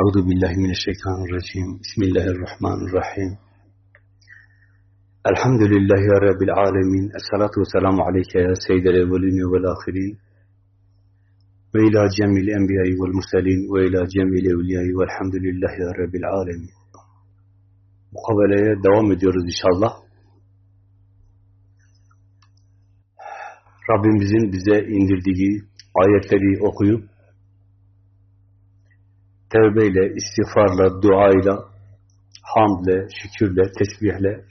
Euzu billahi mineşşeytanirracim. Bismillahirrahmanirrahim. Elhamdülillahi rabbil alamin. Essalatu vesselamu aleyke ya seyyidel evvelin ve'l ahirin. Ve ila cemil enbiya'i ve'l murselin ve ila cemil evliya'i ve'lhamdülillahi rabbil alamin. Mukabeleye devam ediyoruz inşallah. Rabbimizin bize indirdiği ayetleri okuyup tevbeyle, istiğfarla, duayla, hamdle, şükürle, tesbihle,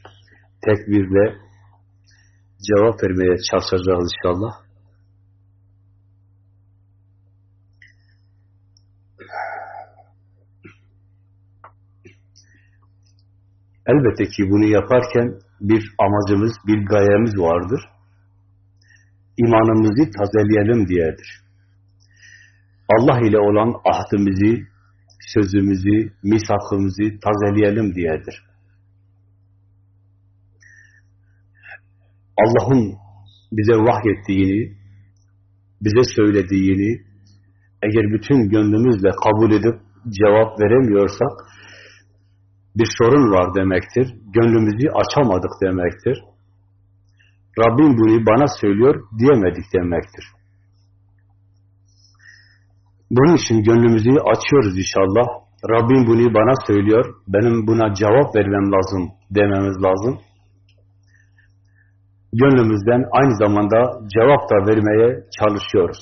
tekbirle cevap vermeye çalışacağız inşallah. Elbette ki bunu yaparken bir amacımız, bir gayemiz vardır. İmanımızı tazeleyelim diyedir. Allah ile olan ahdimizi, sözümüzü, misakımızı tazeleyelim diyedir. Allah'ın bize vahyettiğini, bize söylediğini eğer bütün gönlümüzle kabul edip cevap veremiyorsak bir sorun var demektir. Gönlümüzü açamadık demektir. Rabbim bunu bana söylüyor diyemedik demektir. Bunun için gönlümüzü açıyoruz inşallah. Rabbim bunu bana söylüyor. Benim buna cevap vermem lazım dememiz lazım. Gönlümüzden aynı zamanda cevap da vermeye çalışıyoruz.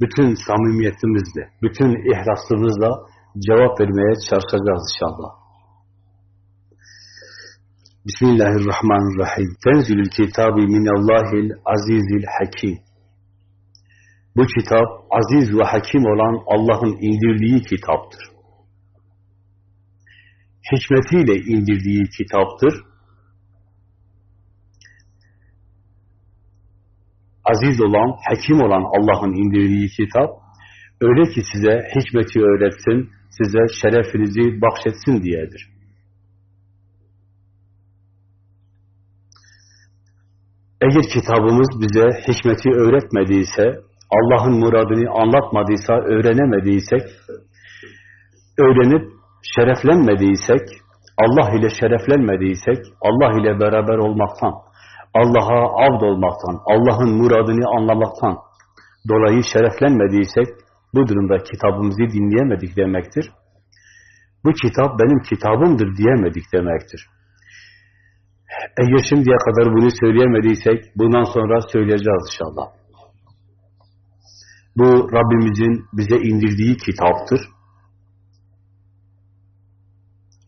Bütün samimiyetimizle, bütün ihlasımızla cevap vermeye çalışacağız inşallah. Bismillahirrahmanirrahim. Tenzilül kitabi minallahil azizil hakim. Bu kitap aziz ve hakim olan Allah'ın indirdiği kitaptır. Hikmetiyle indirdiği kitaptır. Aziz olan, hakim olan Allah'ın indirdiği kitap, öyle ki size hikmeti öğretsin, size şerefinizi bahşetsin diyedir. Eğer kitabımız bize hikmeti öğretmediyse, Allah'ın muradını anlatmadıysa, öğrenemediysek, öğrenip şereflenmediysek, Allah ile şereflenmediysek, Allah ile beraber olmaktan, Allah'a avd olmaktan, Allah'ın muradını anlamaktan dolayı şereflenmediysek, bu durumda kitabımızı dinleyemedik demektir. Bu kitap benim kitabımdır diyemedik demektir. Eğer şimdiye kadar bunu söyleyemediysek, bundan sonra söyleyeceğiz inşallah. Bu Rabbimizin bize indirdiği kitaptır.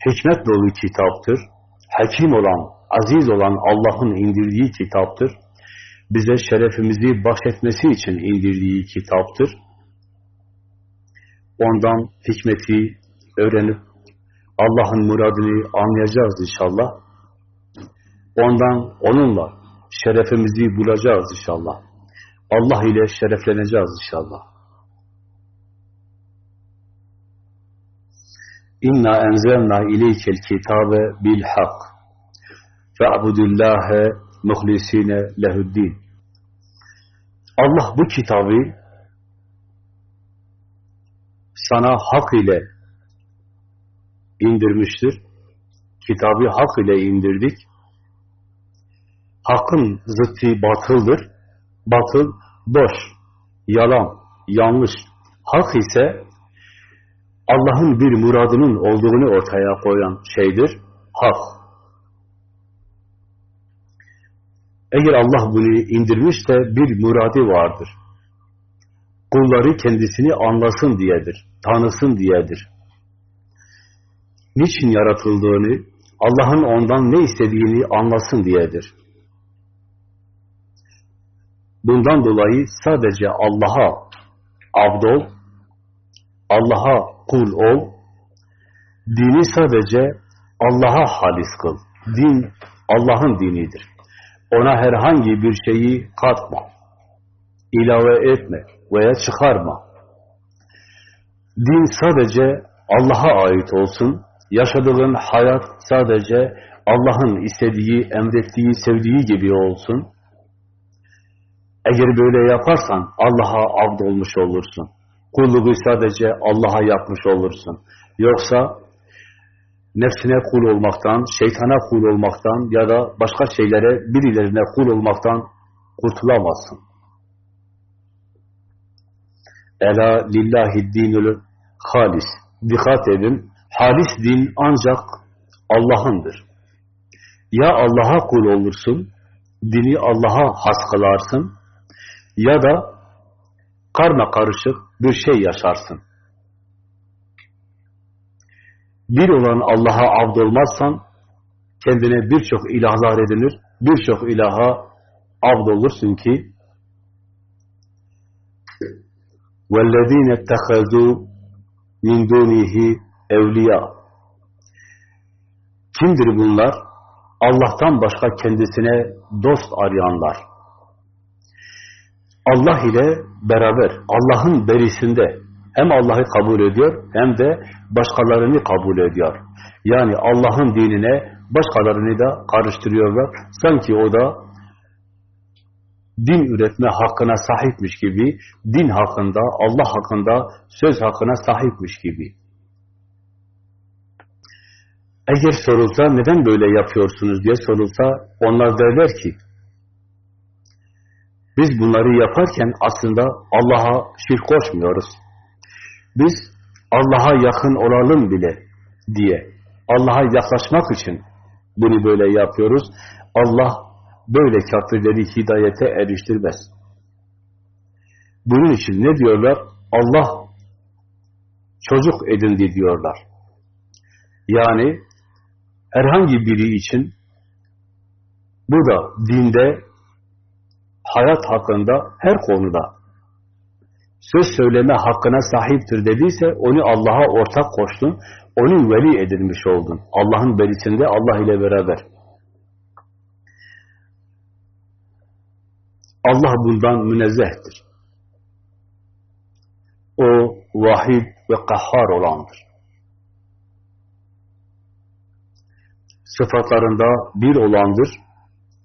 Hikmet dolu kitaptır. Hakim olan, aziz olan Allah'ın indirdiği kitaptır. Bize şerefimizi bahşetmesi için indirdiği kitaptır. Ondan hikmeti öğrenip Allah'ın muradını anlayacağız inşallah. Ondan, onunla şerefimizi bulacağız inşallah. Allah ile şerefleneceğiz inşallah. İnna enzelna ileykel kitabe bil hak. Fe'budullâhe muhlisine lehuddin. Allah bu kitabı sana hak ile indirmiştir. Kitabı hak ile indirdik. Hakkın zıttı batıldır. Batıl boş, yalan, yanlış. Hak ise Allah'ın bir muradının olduğunu ortaya koyan şeydir. Hak. Eğer Allah bunu indirmişse bir muradi vardır. Kulları kendisini anlasın diyedir, tanısın diyedir. Niçin yaratıldığını, Allah'ın ondan ne istediğini anlasın diyedir. Bundan dolayı sadece Allah'a abd ol, Allah'a kul ol, dini sadece Allah'a halis kıl. Din Allah'ın dinidir. Ona herhangi bir şeyi katma, ilave etme veya çıkarma. Din sadece Allah'a ait olsun, yaşadığın hayat sadece Allah'ın istediği, emrettiği, sevdiği gibi olsun. Eğer böyle yaparsan Allah'a abd olmuş olursun. kulluğu sadece Allah'a yapmış olursun. Yoksa nefsine kul olmaktan, şeytana kul olmaktan ya da başka şeylere, birilerine kul olmaktan kurtulamazsın. Ela lillahi dinül halis. Dikkat edin, halis din ancak Allah'ındır. Ya Allah'a kul olursun, dini Allah'a has kılarsın ya da karma karışık bir şey yaşarsın. Bir olan Allah'a abd olmazsan kendine birçok ilahlar edinir, birçok ilaha abd olursun ki وَالَّذ۪ينَ اتَّخَذُوا مِنْ دُونِهِ اَوْلِيَا Kimdir bunlar? Allah'tan başka kendisine dost arayanlar. Allah ile beraber, Allah'ın berisinde hem Allah'ı kabul ediyor hem de başkalarını kabul ediyor. Yani Allah'ın dinine başkalarını da karıştırıyorlar. Sanki o da din üretme hakkına sahipmiş gibi, din hakkında, Allah hakkında söz hakkına sahipmiş gibi. Eğer sorulsa neden böyle yapıyorsunuz diye sorulsa onlar derler ki biz bunları yaparken aslında Allah'a şirk koşmuyoruz. Biz Allah'a yakın olalım bile diye Allah'a yaklaşmak için bunu böyle yapıyoruz. Allah böyle kafirleri hidayete eriştirmez. Bunun için ne diyorlar? Allah çocuk edindi diyorlar. Yani herhangi biri için bu da dinde, hayat hakkında, her konuda söz söyleme hakkına sahiptir dediyse onu Allah'a ortak koştun, onun veli edilmiş oldun. Allah'ın velisinde Allah ile beraber. Allah bundan münezzehtir. O vahid ve kahhar olandır. sıfatlarında bir olandır.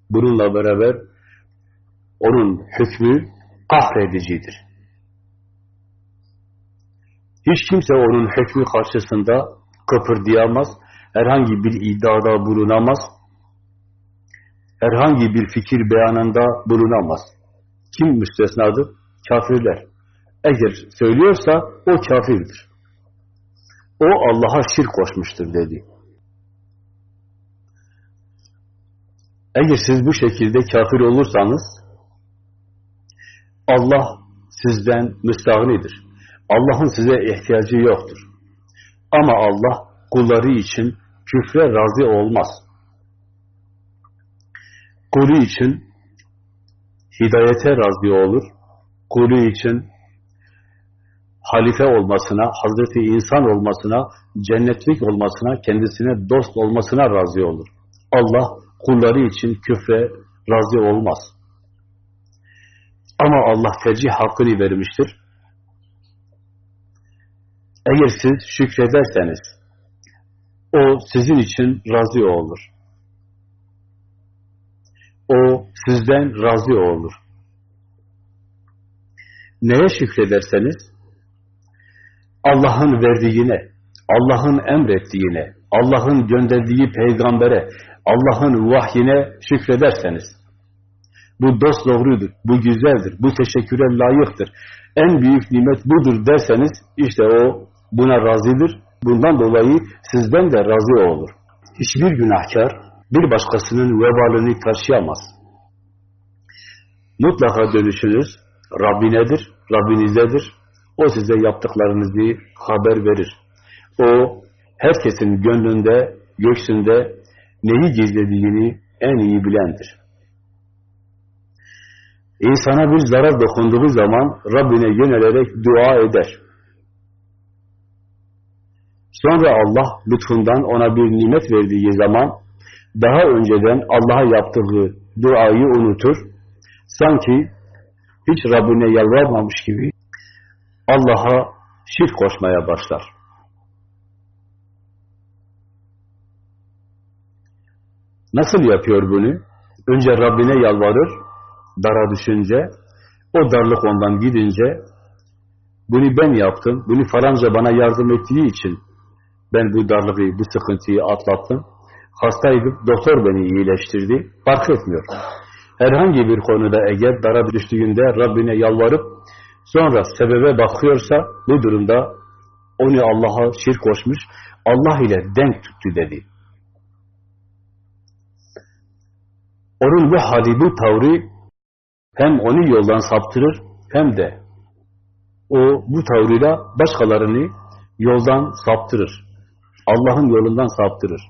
Bununla beraber onun hükmü kahredicidir. Hiç kimse onun hükmü karşısında kıpırdayamaz, herhangi bir iddiada bulunamaz, herhangi bir fikir beyanında bulunamaz. Kim müstesnadır? Kafirler. Eğer söylüyorsa o kafirdir. O Allah'a şirk koşmuştur dedi. Eğer siz bu şekilde kafir olursanız Allah sizden müstahnidir. Allah'ın size ihtiyacı yoktur. Ama Allah kulları için küfre razı olmaz. Kulu için hidayete razı olur. Kulu için halife olmasına, Hazreti insan olmasına, cennetlik olmasına, kendisine dost olmasına razı olur. Allah kulları için küfre razı olmaz. Ama Allah tercih hakkını vermiştir. Eğer siz şükrederseniz, o sizin için razı olur. O sizden razı olur. Neye şükrederseniz, Allah'ın verdiğine, Allah'ın emrettiğine, Allah'ın gönderdiği peygambere, Allah'ın vahyine şükrederseniz, bu dost doğrudur, bu güzeldir, bu teşekküre layıktır, en büyük nimet budur derseniz, işte o buna razıdır, bundan dolayı sizden de razı olur. Hiçbir günahkar bir başkasının vebalini taşıyamaz. Mutlaka dönüşünüz Rabbinedir, Rabbinizdedir. O size yaptıklarınızı haber verir. O herkesin gönlünde, göksünde neyi gizlediğini en iyi bilendir. İnsana bir zarar dokunduğu zaman Rabbine yönelerek dua eder. Sonra Allah lütfundan ona bir nimet verdiği zaman daha önceden Allah'a yaptığı duayı unutur. Sanki hiç Rabbine yalvarmamış gibi Allah'a şirk koşmaya başlar. Nasıl yapıyor bunu? Önce Rabbine yalvarır, dara düşünce, o darlık ondan gidince, bunu ben yaptım, bunu falanca bana yardım ettiği için ben bu darlığı, bu sıkıntıyı atlattım. Hastaydım, doktor beni iyileştirdi. Fark etmiyor. Herhangi bir konuda eğer dara düştüğünde Rabbine yalvarıp sonra sebebe bakıyorsa bu durumda onu Allah'a şirk koşmuş, Allah ile denk tuttu dedi. Onun bu hali, bu tavrı hem onu yoldan saptırır hem de o bu tavrıyla başkalarını yoldan saptırır. Allah'ın yolundan saptırır.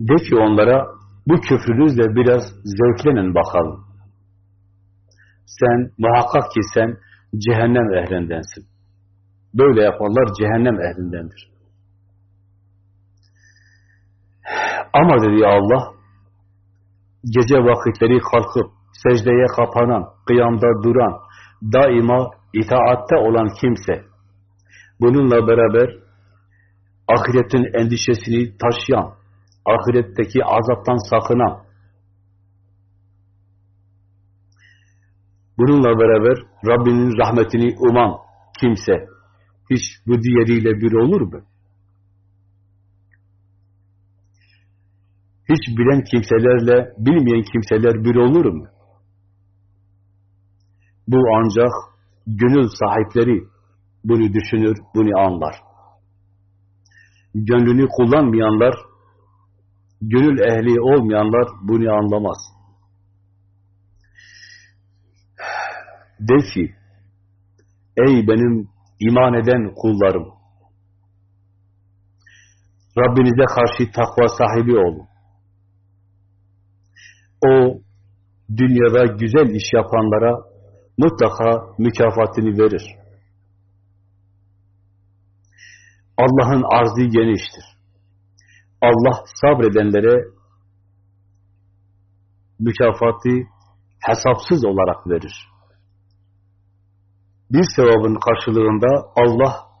De ki onlara bu küfrünüzle biraz zevklenin bakalım. Sen muhakkak ki sen cehennem ehlindensin. Böyle yapanlar cehennem ehlindendir. Ama dedi Allah, gece vakitleri kalkıp secdeye kapanan, kıyamda duran, daima itaatte olan kimse, bununla beraber ahiretin endişesini taşıyan, ahiretteki azaptan sakınan, bununla beraber Rabbinin rahmetini uman kimse, hiç bu diğeriyle bir olur mu? Hiç bilen kimselerle bilmeyen kimseler bir olur mu? Bu ancak gönül sahipleri bunu düşünür, bunu anlar. Gönlünü kullanmayanlar, gönül ehli olmayanlar bunu anlamaz. De ki, ey benim iman eden kullarım, Rabbinize karşı takva sahibi olun. O, dünyada güzel iş yapanlara mutlaka mükafatını verir. Allah'ın arzı geniştir. Allah sabredenlere mükafatı hesapsız olarak verir. Bir sevabın karşılığında Allah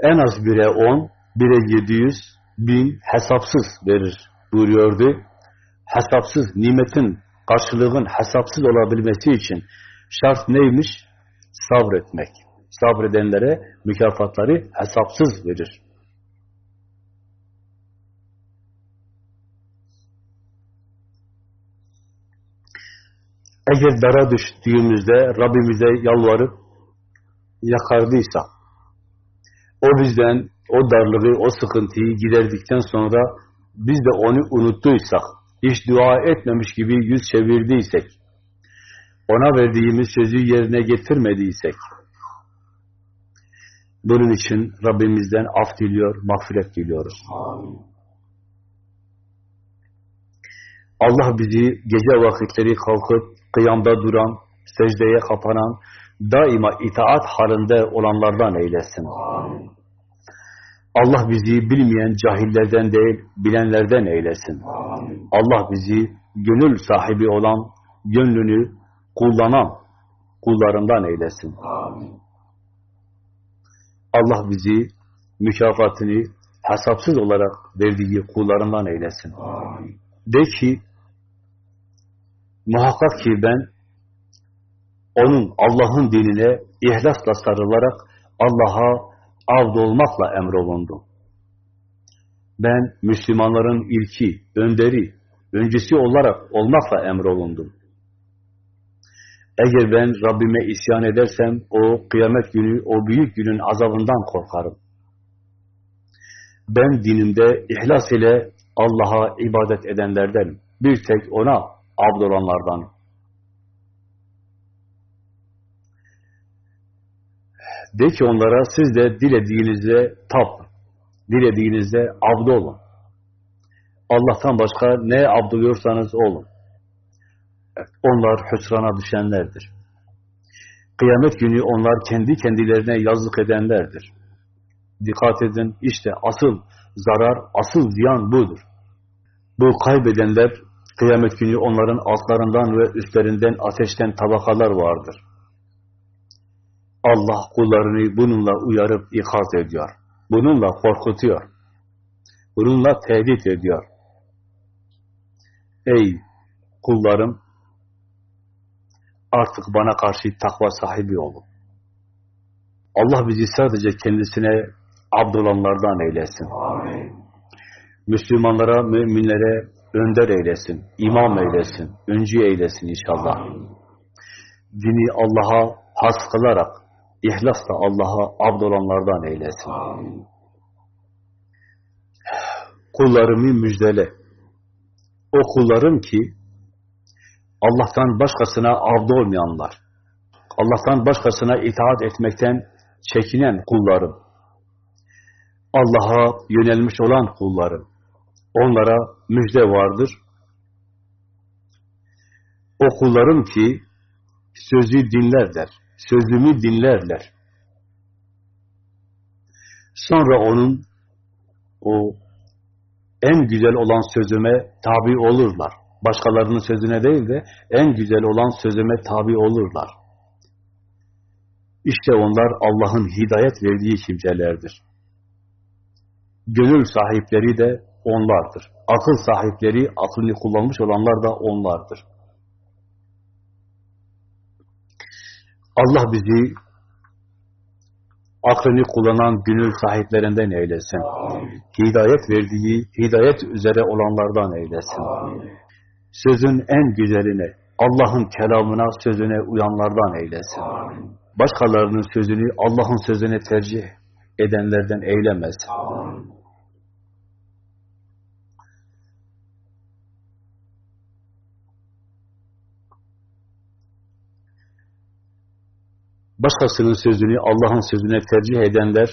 en az bire on, bire yedi yüz, bin hesapsız verir buyuruyordu. Hesapsız, nimetin, karşılığın hesapsız olabilmesi için şart neymiş? Sabretmek. Sabredenlere mükafatları hesapsız verir. Eğer dara düştüğümüzde Rabbimize yalvarıp yakardıysa, o bizden o darlığı, o sıkıntıyı giderdikten sonra biz de onu unuttuysak, hiç dua etmemiş gibi yüz çevirdiysek, ona verdiğimiz sözü yerine getirmediysek, bunun için Rabbimizden af diliyor, mağfiret diliyoruz. Allah bizi gece vakitleri kalkıp kıyamda duran, secdeye kapanan, daima itaat halinde olanlardan eylesin. Allah bizi bilmeyen cahillerden değil, bilenlerden eylesin. Allah bizi gönül sahibi olan, gönlünü kullanan kullarından eylesin. Allah bizi mükafatını hesapsız olarak verdiği kullarından eylesin. De ki, muhakkak ki ben onun Allah'ın dinine ihlasla sarılarak Allah'a avd olmakla emrolundum. Ben Müslümanların ilki, önderi, öncesi olarak olmakla emrolundum. Eğer ben Rabbime isyan edersem o kıyamet günü, o büyük günün azabından korkarım. Ben dinimde ihlas ile Allah'a ibadet edenlerdenim. Bir tek ona abd olanlardan. De ki onlara siz de dilediğinizde tap, dilediğinizde abd olun. Allah'tan başka ne abdoluyorsanız olun. Onlar hüsrana düşenlerdir. Kıyamet günü onlar kendi kendilerine yazık edenlerdir. Dikkat edin, işte asıl zarar, asıl ziyan budur. Bu kaybedenler, kıyamet günü onların altlarından ve üstlerinden ateşten tabakalar vardır. Allah kullarını bununla uyarıp ikaz ediyor. Bununla korkutuyor. Bununla tehdit ediyor. Ey kullarım, artık bana karşı takva sahibi olun. Allah bizi sadece kendisine abdolanlardan eylesin. Amin. Müslümanlara, müminlere önder eylesin, imam eylesin, öncü eylesin inşallah. Dini Allah'a has kılarak, ihlasla Allah'a abdolanlardan eylesin. Amin. Kullarımı müjdele. O kullarım ki, Allah'tan başkasına avda olmayanlar, Allah'tan başkasına itaat etmekten çekinen kullarım, Allah'a yönelmiş olan kullarım, onlara müjde vardır. O kullarım ki sözü dinlerler, sözümü dinlerler. Sonra onun o en güzel olan sözüme tabi olurlar. Başkalarının sözüne değil de en güzel olan sözüme tabi olurlar. İşte onlar Allah'ın hidayet verdiği kimselerdir. Gönül sahipleri de onlardır. Akıl sahipleri, aklını kullanmış olanlar da onlardır. Allah bizi aklını kullanan gönül sahiplerinden eylesin. Amin. Hidayet verdiği, hidayet üzere olanlardan eylesin. Amin. Sözün en güzeline, Allah'ın kelamına, sözüne uyanlardan eylesin. Amin. Başkalarının sözünü Allah'ın sözüne tercih edenlerden eylemesin. Amin. Başkasının sözünü Allah'ın sözüne tercih edenler,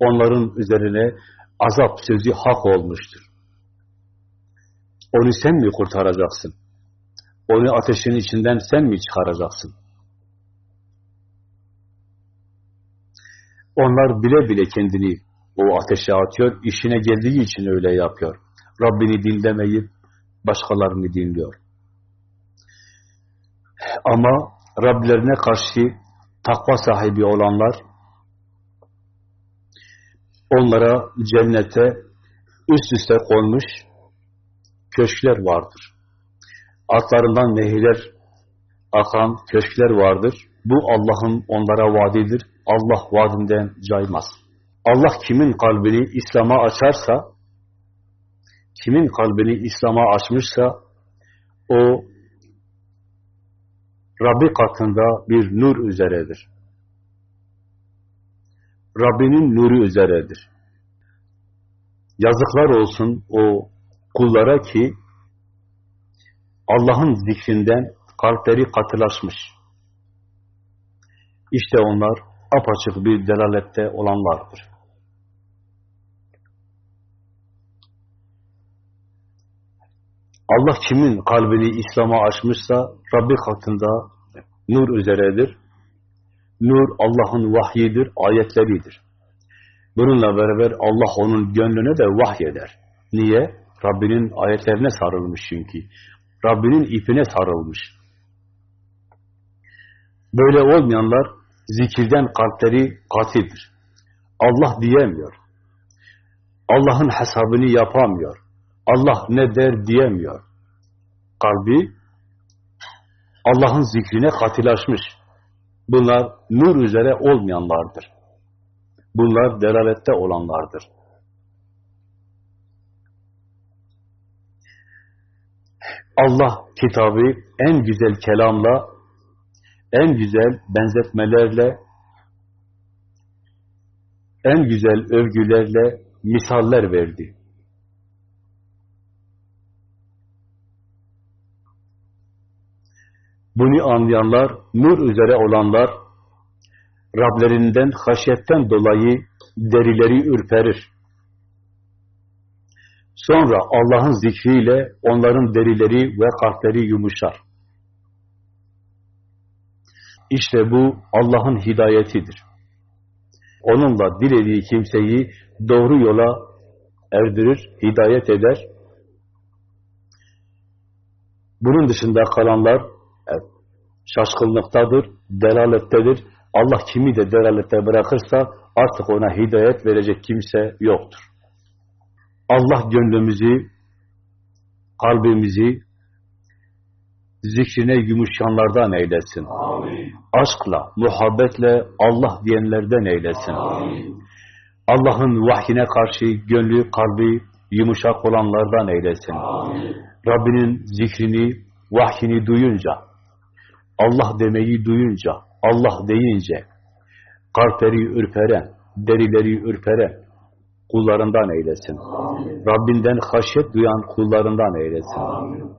onların üzerine azap sözü hak olmuştur. Onu sen mi kurtaracaksın? Onu ateşin içinden sen mi çıkaracaksın? Onlar bile bile kendini o ateşe atıyor, işine geldiği için öyle yapıyor. Rabbini dinlemeyip başkalarını dinliyor. Ama Rablerine karşı takva sahibi olanlar onlara cennete üst üste konmuş köşkler vardır. Altlarından nehirler akan köşkler vardır. Bu Allah'ın onlara vaadidir. Allah vaadinden caymaz. Allah kimin kalbini İslam'a açarsa, kimin kalbini İslam'a açmışsa, o Rabbi katında bir nur üzeredir. Rabbinin nuru üzeredir. Yazıklar olsun o kullara ki Allah'ın zikrinden kalpleri katılaşmış. İşte onlar apaçık bir delalette olanlardır. Allah kimin kalbini İslam'a açmışsa Rabbi katında nur üzeredir. Nur Allah'ın vahyidir, ayetleridir. Bununla beraber Allah onun gönlüne de vahyeder. Niye? Rabbinin ayetlerine sarılmış çünkü. Rabbinin ipine sarılmış. Böyle olmayanlar zikirden kalpleri katildir. Allah diyemiyor. Allah'ın hesabını yapamıyor. Allah ne der diyemiyor. Kalbi Allah'ın zikrine katılaşmış. Bunlar nur üzere olmayanlardır. Bunlar delalette olanlardır. Allah kitabı en güzel kelamla, en güzel benzetmelerle, en güzel övgülerle misaller verdi. Bunu anlayanlar, nur üzere olanlar, Rablerinden, haşyetten dolayı derileri ürperir. Sonra Allah'ın zikriyle onların derileri ve kalpleri yumuşar. İşte bu Allah'ın hidayetidir. Onunla dilediği kimseyi doğru yola erdirir, hidayet eder. Bunun dışında kalanlar şaşkınlıktadır, delalettedir. Allah kimi de delalette bırakırsa artık ona hidayet verecek kimse yoktur. Allah gönlümüzü, kalbimizi zikrine yumuşayanlardan eylesin. Amin. Aşkla, muhabbetle Allah diyenlerden eylesin. Allah'ın vahyine karşı gönlü, kalbi yumuşak olanlardan eylesin. Amin. Rabbinin zikrini, vahyini duyunca, Allah demeyi duyunca, Allah deyince, kalpleri ürperen, derileri ürperen kullarından eylesin. Amin. Rabbinden haşyet duyan kullarından eylesin. Amin.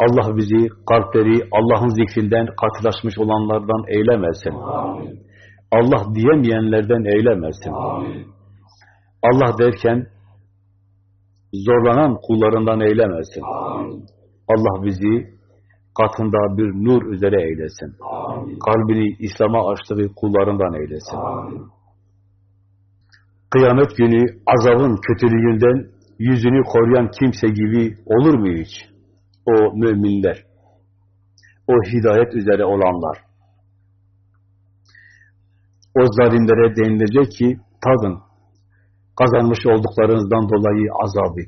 Allah bizi kalpleri Allah'ın zikrinden katılaşmış olanlardan eylemesin. Amin. Allah diyemeyenlerden eylemesin. Amin. Allah derken zorlanan kullarından eylemesin. Amin. Allah bizi katında bir nur üzere eylesin. Amin. Kalbini İslam'a açtığı kullarından eylesin. Amin. Kıyamet günü azabın kötülüğünden yüzünü koruyan kimse gibi olur mu hiç? O müminler, o hidayet üzere olanlar. O zalimlere denilecek ki tadın, kazanmış olduklarınızdan dolayı azabı.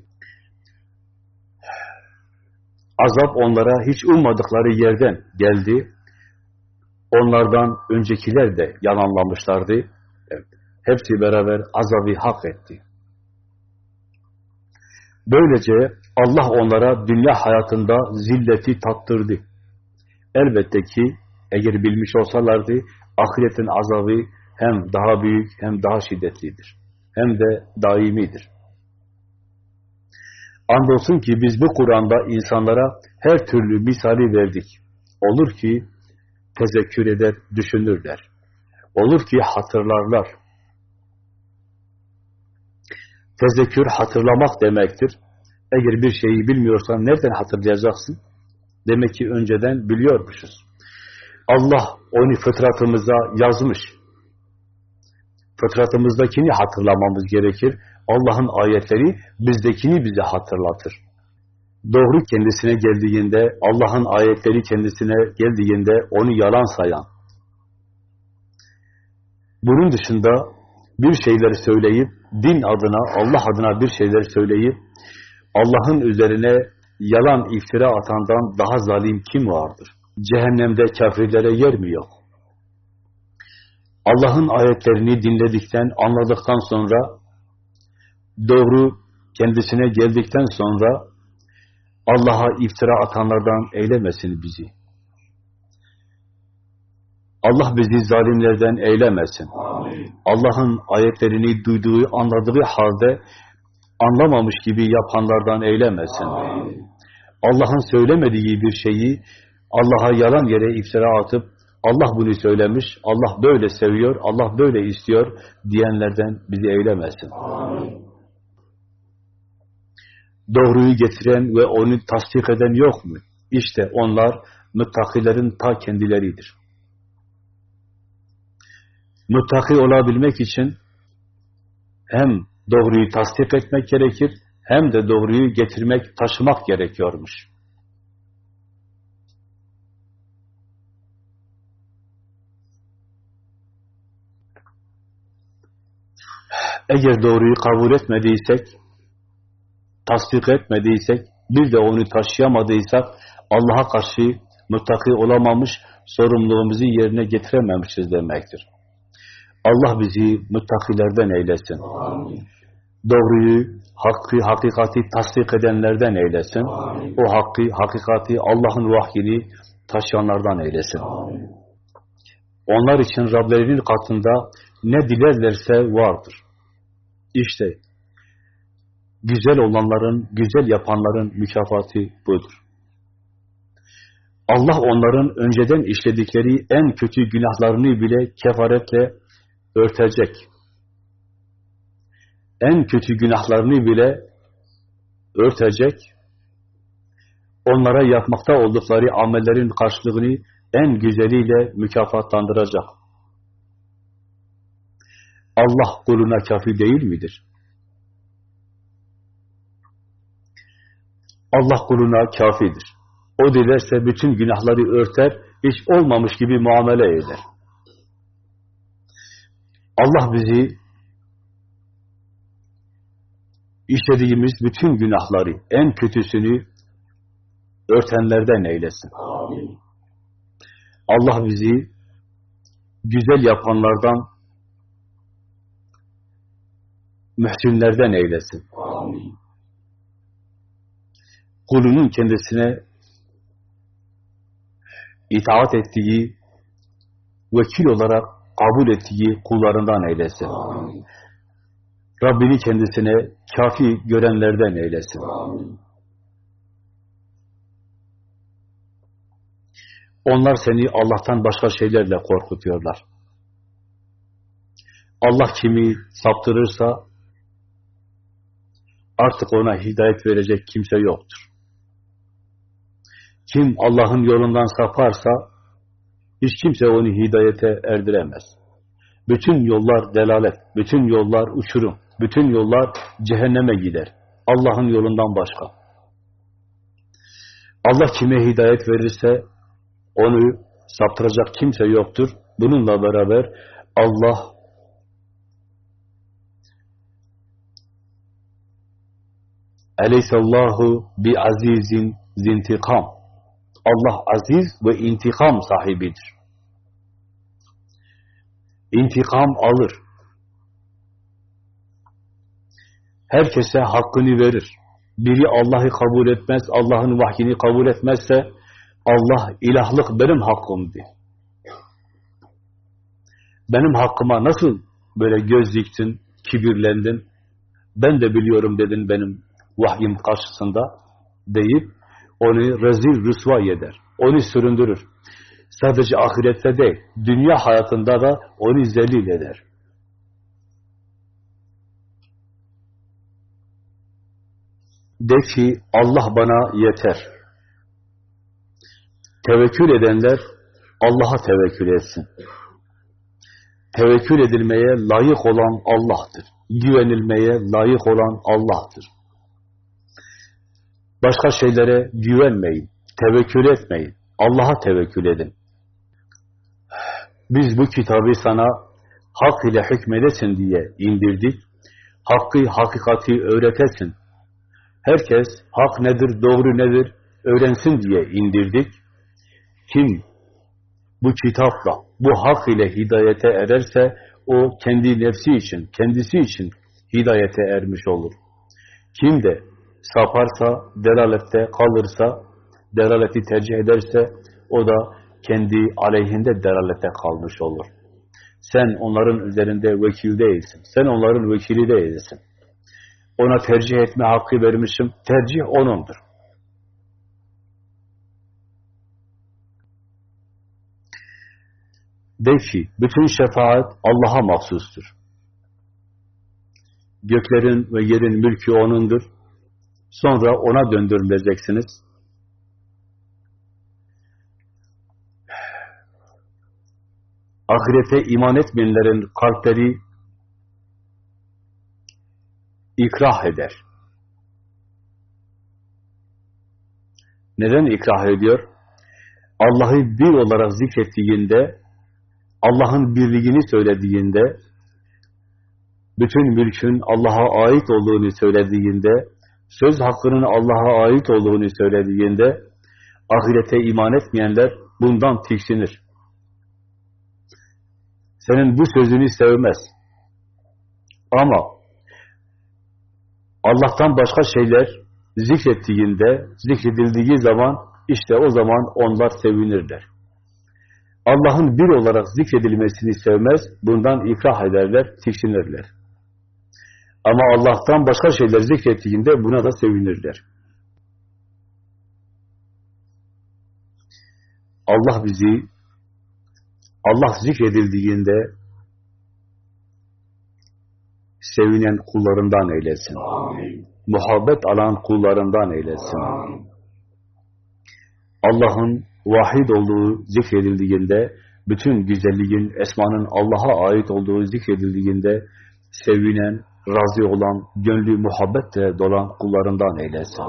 Azap onlara hiç ummadıkları yerden geldi. Onlardan öncekiler de yalanlamışlardı. Hepsi beraber azabı hak etti. Böylece Allah onlara dünya hayatında zilleti tattırdı. Elbette ki eğer bilmiş olsalardı ahiretin azabı hem daha büyük hem daha şiddetlidir. Hem de daimidir. Andolsun ki biz bu Kur'an'da insanlara her türlü misali verdik. Olur ki tezekkür eder, düşünürler. Olur ki hatırlarlar. Tezekkür hatırlamak demektir. Eğer bir şeyi bilmiyorsan nereden hatırlayacaksın? Demek ki önceden biliyormuşuz. Allah onu fıtratımıza yazmış. Fıtratımızdakini hatırlamamız gerekir. Allah'ın ayetleri bizdekini bize hatırlatır. Doğru kendisine geldiğinde, Allah'ın ayetleri kendisine geldiğinde onu yalan sayan, bunun dışında bir şeyleri söyleyip, din adına, Allah adına bir şeyleri söyleyip, Allah'ın üzerine yalan iftira atandan daha zalim kim vardır? Cehennemde kafirlere yer mi yok? Allah'ın ayetlerini dinledikten, anladıktan sonra, doğru kendisine geldikten sonra, Allah'a iftira atanlardan eylemesin bizi. Allah bizi zalimlerden eylemesin. Allah'ın ayetlerini duyduğu, anladığı halde anlamamış gibi yapanlardan eylemesin. Allah'ın söylemediği bir şeyi Allah'a yalan yere iftira atıp Allah bunu söylemiş, Allah böyle seviyor, Allah böyle istiyor diyenlerden bizi eylemesin. Doğruyu getiren ve onu tasdik eden yok mu? İşte onlar müttakilerin ta kendileridir. Muttaki olabilmek için hem doğruyu tasdik etmek gerekir, hem de doğruyu getirmek, taşımak gerekiyormuş. Eğer doğruyu kabul etmediysek, tasdik etmediysek, bir de onu taşıyamadıysak, Allah'a karşı muttaki olamamış, sorumluluğumuzu yerine getirememişiz demektir. Allah bizi muttakilerden eylesin. Amin. Doğruyu, hakkı, hakikati tasdik edenlerden eylesin. Amin. O hakkı, hakikati, Allah'ın vahyini taşıyanlardan eylesin. Amin. Onlar için Rablerinin katında ne dilerlerse vardır. İşte güzel olanların, güzel yapanların mükafatı budur. Allah onların önceden işledikleri en kötü günahlarını bile kefaretle örtecek. En kötü günahlarını bile örtecek. Onlara yapmakta oldukları amellerin karşılığını en güzeliyle mükafatlandıracak. Allah kuluna kafi değil midir? Allah kuluna kafidir. O dilerse bütün günahları örter, hiç olmamış gibi muamele eder. Allah bizi işlediğimiz bütün günahları, en kötüsünü örtenlerden eylesin. Amin. Allah bizi güzel yapanlardan, mühsinlerden eylesin. Amin. Kulunun kendisine itaat ettiği, vekil olarak kabul ettiği kullarından eylesin. Amin. Rabbini kendisine kafi görenlerden eylesin. Amin. Onlar seni Allah'tan başka şeylerle korkutuyorlar. Allah kimi saptırırsa artık ona hidayet verecek kimse yoktur. Kim Allah'ın yolundan saparsa hiç kimse onu hidayete erdiremez. Bütün yollar delalet, bütün yollar uçurum, bütün yollar cehenneme gider. Allah'ın yolundan başka. Allah kime hidayet verirse onu saptıracak kimse yoktur. Bununla beraber Allah Aleyhissallahu bi azizin zintikam. Allah aziz ve intikam sahibidir. İntikam alır. Herkese hakkını verir. Biri Allah'ı kabul etmez, Allah'ın vahyini kabul etmezse Allah ilahlık benim hakkımdı. Benim hakkıma nasıl böyle göz diktin, kibirlendin, ben de biliyorum dedin benim vahyim karşısında deyip onu rezil rüsva eder. Onu süründürür. Sadece ahirette değil, dünya hayatında da onu zelil eder. De ki Allah bana yeter. Tevekkül edenler Allah'a tevekkül etsin. Tevekkül edilmeye layık olan Allah'tır. Güvenilmeye layık olan Allah'tır. Başka şeylere güvenmeyin. Tevekkül etmeyin. Allah'a tevekkül edin. Biz bu kitabı sana hak ile hükmedesin diye indirdik. Hakkı, hakikati öğretesin. Herkes hak nedir, doğru nedir öğrensin diye indirdik. Kim bu kitapla, bu hak ile hidayete ererse o kendi nefsi için, kendisi için hidayete ermiş olur. Kim de saparsa, delalette kalırsa, delaleti tercih ederse o da kendi aleyhinde delalete kalmış olur. Sen onların üzerinde vekil değilsin. Sen onların vekili değilsin. Ona tercih etme hakkı vermişim. Tercih O'nundur. De ki, bütün şefaat Allah'a mahsustur. Göklerin ve yerin mülkü O'nundur. Sonra O'na döndürüleceksiniz. Ahirete iman etmeyenlerin kalpleri ikrah eder. Neden ikrah ediyor? Allah'ı bir olarak zikrettiğinde, Allah'ın birliğini söylediğinde, bütün mülkün Allah'a ait olduğunu söylediğinde, söz hakkının Allah'a ait olduğunu söylediğinde, ahirete iman etmeyenler bundan tiksinir. Senin bu sözünü sevmez. Ama Allah'tan başka şeyler zikrettiğinde, zikredildiği zaman işte o zaman onlar sevinirler. Allah'ın bir olarak zikredilmesini sevmez, bundan ikrah ederler, tiksinirler. Ama Allah'tan başka şeyler zikrettiğinde buna da sevinirler. Allah bizi Allah zikredildiğinde sevinen kullarından eylesin. Amin. Muhabbet alan kullarından eylesin. Allah'ın vahid olduğu zikredildiğinde, bütün güzelliğin, esmanın Allah'a ait olduğu zikredildiğinde sevinen, razı olan, gönlü muhabbetle dolan kullarından eylesin.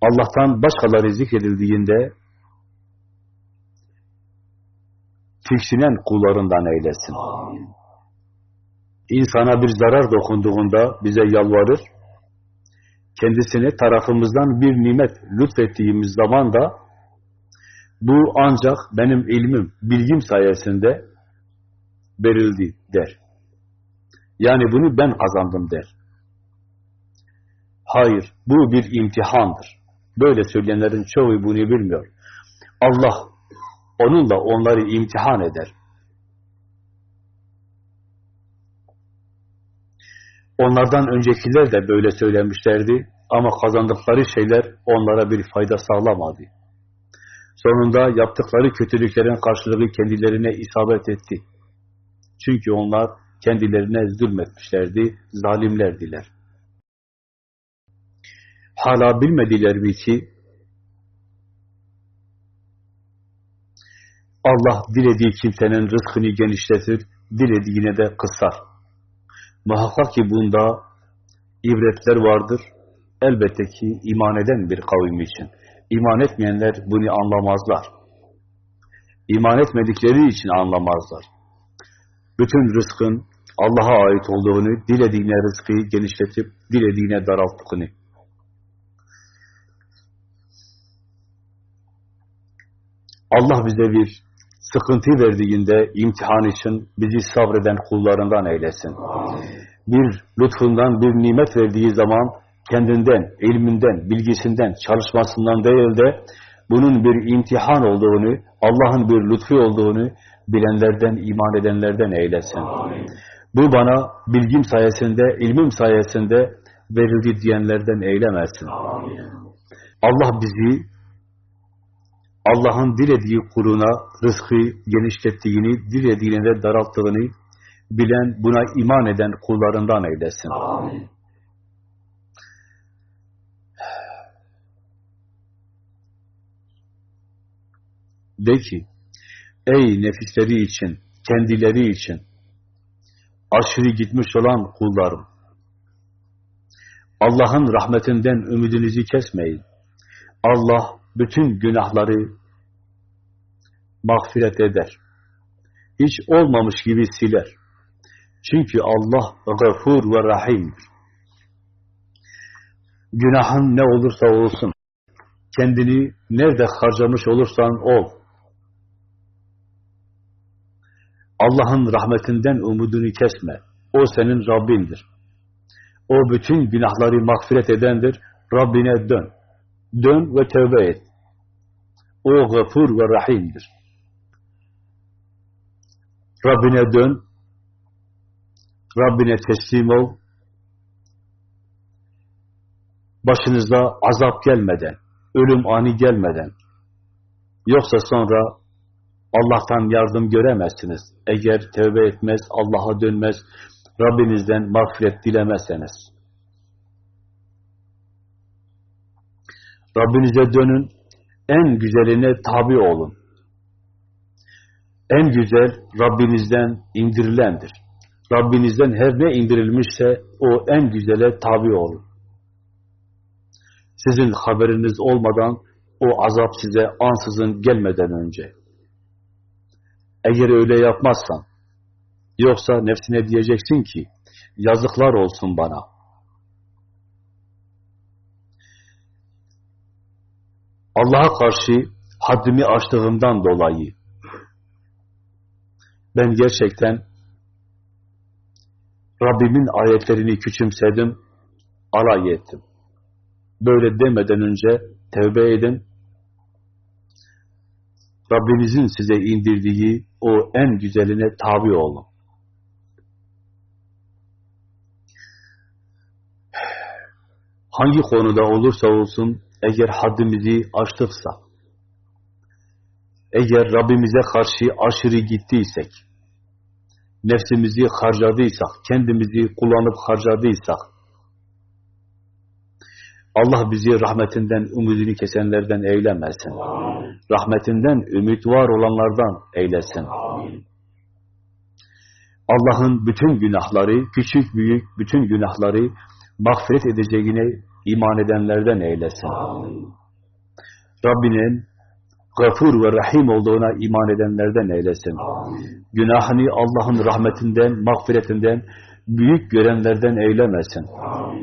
Allah'tan başkaları zikredildiğinde tiksinen kullarından eylesin. İnsana bir zarar dokunduğunda bize yalvarır. kendisine tarafımızdan bir nimet lütfettiğimiz zaman da bu ancak benim ilmim, bilgim sayesinde verildi der. Yani bunu ben kazandım der. Hayır, bu bir imtihandır. Böyle söyleyenlerin çoğu bunu bilmiyor. Allah onunla onları imtihan eder. Onlardan öncekiler de böyle söylemişlerdi ama kazandıkları şeyler onlara bir fayda sağlamadı. Sonunda yaptıkları kötülüklerin karşılığı kendilerine isabet etti. Çünkü onlar kendilerine zulmetmişlerdi, zalimlerdiler. Hala bilmediler mi ki Allah dilediği kimsenin rızkını genişletir, dilediğine de kısar. Muhakkak ki bunda ibretler vardır. Elbette ki iman eden bir kavim için. İman etmeyenler bunu anlamazlar. İman etmedikleri için anlamazlar. Bütün rızkın Allah'a ait olduğunu, dilediğine rızkı genişletip, dilediğine daralttığını. Allah bize bir sıkıntı verdiğinde imtihan için bizi sabreden kullarından eylesin. Bir lütfundan bir nimet verdiği zaman kendinden, ilminden, bilgisinden, çalışmasından değil de bunun bir imtihan olduğunu, Allah'ın bir lütfu olduğunu bilenlerden, iman edenlerden eylesin. Bu bana bilgim sayesinde, ilmim sayesinde verildi diyenlerden eylemesin. Allah bizi Allah'ın dilediği kuluna rızkı genişlettiğini, dilediğine de daralttığını bilen, buna iman eden kullarından eylesin. Amin. De ki, ey nefisleri için, kendileri için aşırı gitmiş olan kullarım, Allah'ın rahmetinden ümidinizi kesmeyin. Allah bütün günahları mağfiret eder. Hiç olmamış gibi siler. Çünkü Allah gafur ve rahimdir. Günahın ne olursa olsun, kendini nerede harcamış olursan ol, Allah'ın rahmetinden umudunu kesme. O senin Rabbindir. O bütün günahları mağfiret edendir. Rabbine dön. Dön ve tövbe et. O gafur ve rahimdir. Rabbine dön. Rabbine teslim ol. Başınıza azap gelmeden, ölüm ani gelmeden, yoksa sonra Allah'tan yardım göremezsiniz. Eğer tövbe etmez, Allah'a dönmez, Rabbinizden mağfiret dilemezseniz. Rabbinize dönün, en güzeline tabi olun. En güzel Rabbinizden indirilendir. Rabbinizden her ne indirilmişse o en güzele tabi olun. Sizin haberiniz olmadan o azap size ansızın gelmeden önce. Eğer öyle yapmazsan, yoksa nefsine diyeceksin ki, yazıklar olsun bana. Allah'a karşı haddimi aştığımdan dolayı ben gerçekten Rabbimin ayetlerini küçümsedim, alay ettim. Böyle demeden önce tevbe edin. Rabbinizin size indirdiği o en güzeline tabi olun. Hangi konuda olursa olsun eğer haddimizi aştıksa, eğer Rabbimize karşı aşırı gittiysek, nefsimizi harcadıysak, kendimizi kullanıp harcadıysak, Allah bizi rahmetinden umudunu kesenlerden eylemesin. Rahmetinden ümit var olanlardan eylesin. Allah'ın bütün günahları, küçük büyük bütün günahları mağfiret edeceğine iman edenlerden eylesin. Rabbinin gafur ve rahim olduğuna iman edenlerden eylesin. Amin. Günahını Allah'ın rahmetinden, mağfiretinden, büyük görenlerden eylemesin.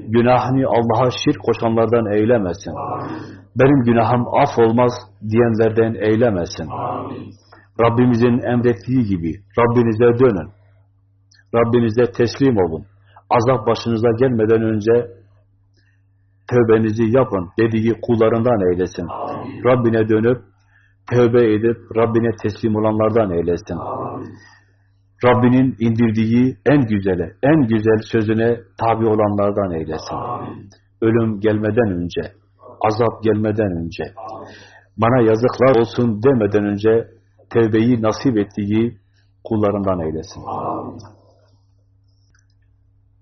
Günahını Allah'a şirk koşanlardan eylemesin. Benim günahım af olmaz diyenlerden eylemesin. Rabbimizin emrettiği gibi Rabbinize dönün. Rabbinize teslim olun. Azap başınıza gelmeden önce tövbenizi yapın dediği kullarından eylesin. Rabbine dönüp tövbe edip Rabbine teslim olanlardan eylesin. Rabbinin indirdiği en güzele, en güzel sözüne tabi olanlardan eylesin. Ölüm gelmeden önce, azap gelmeden önce, bana yazıklar olsun demeden önce tevbeyi nasip ettiği kullarından eylesin.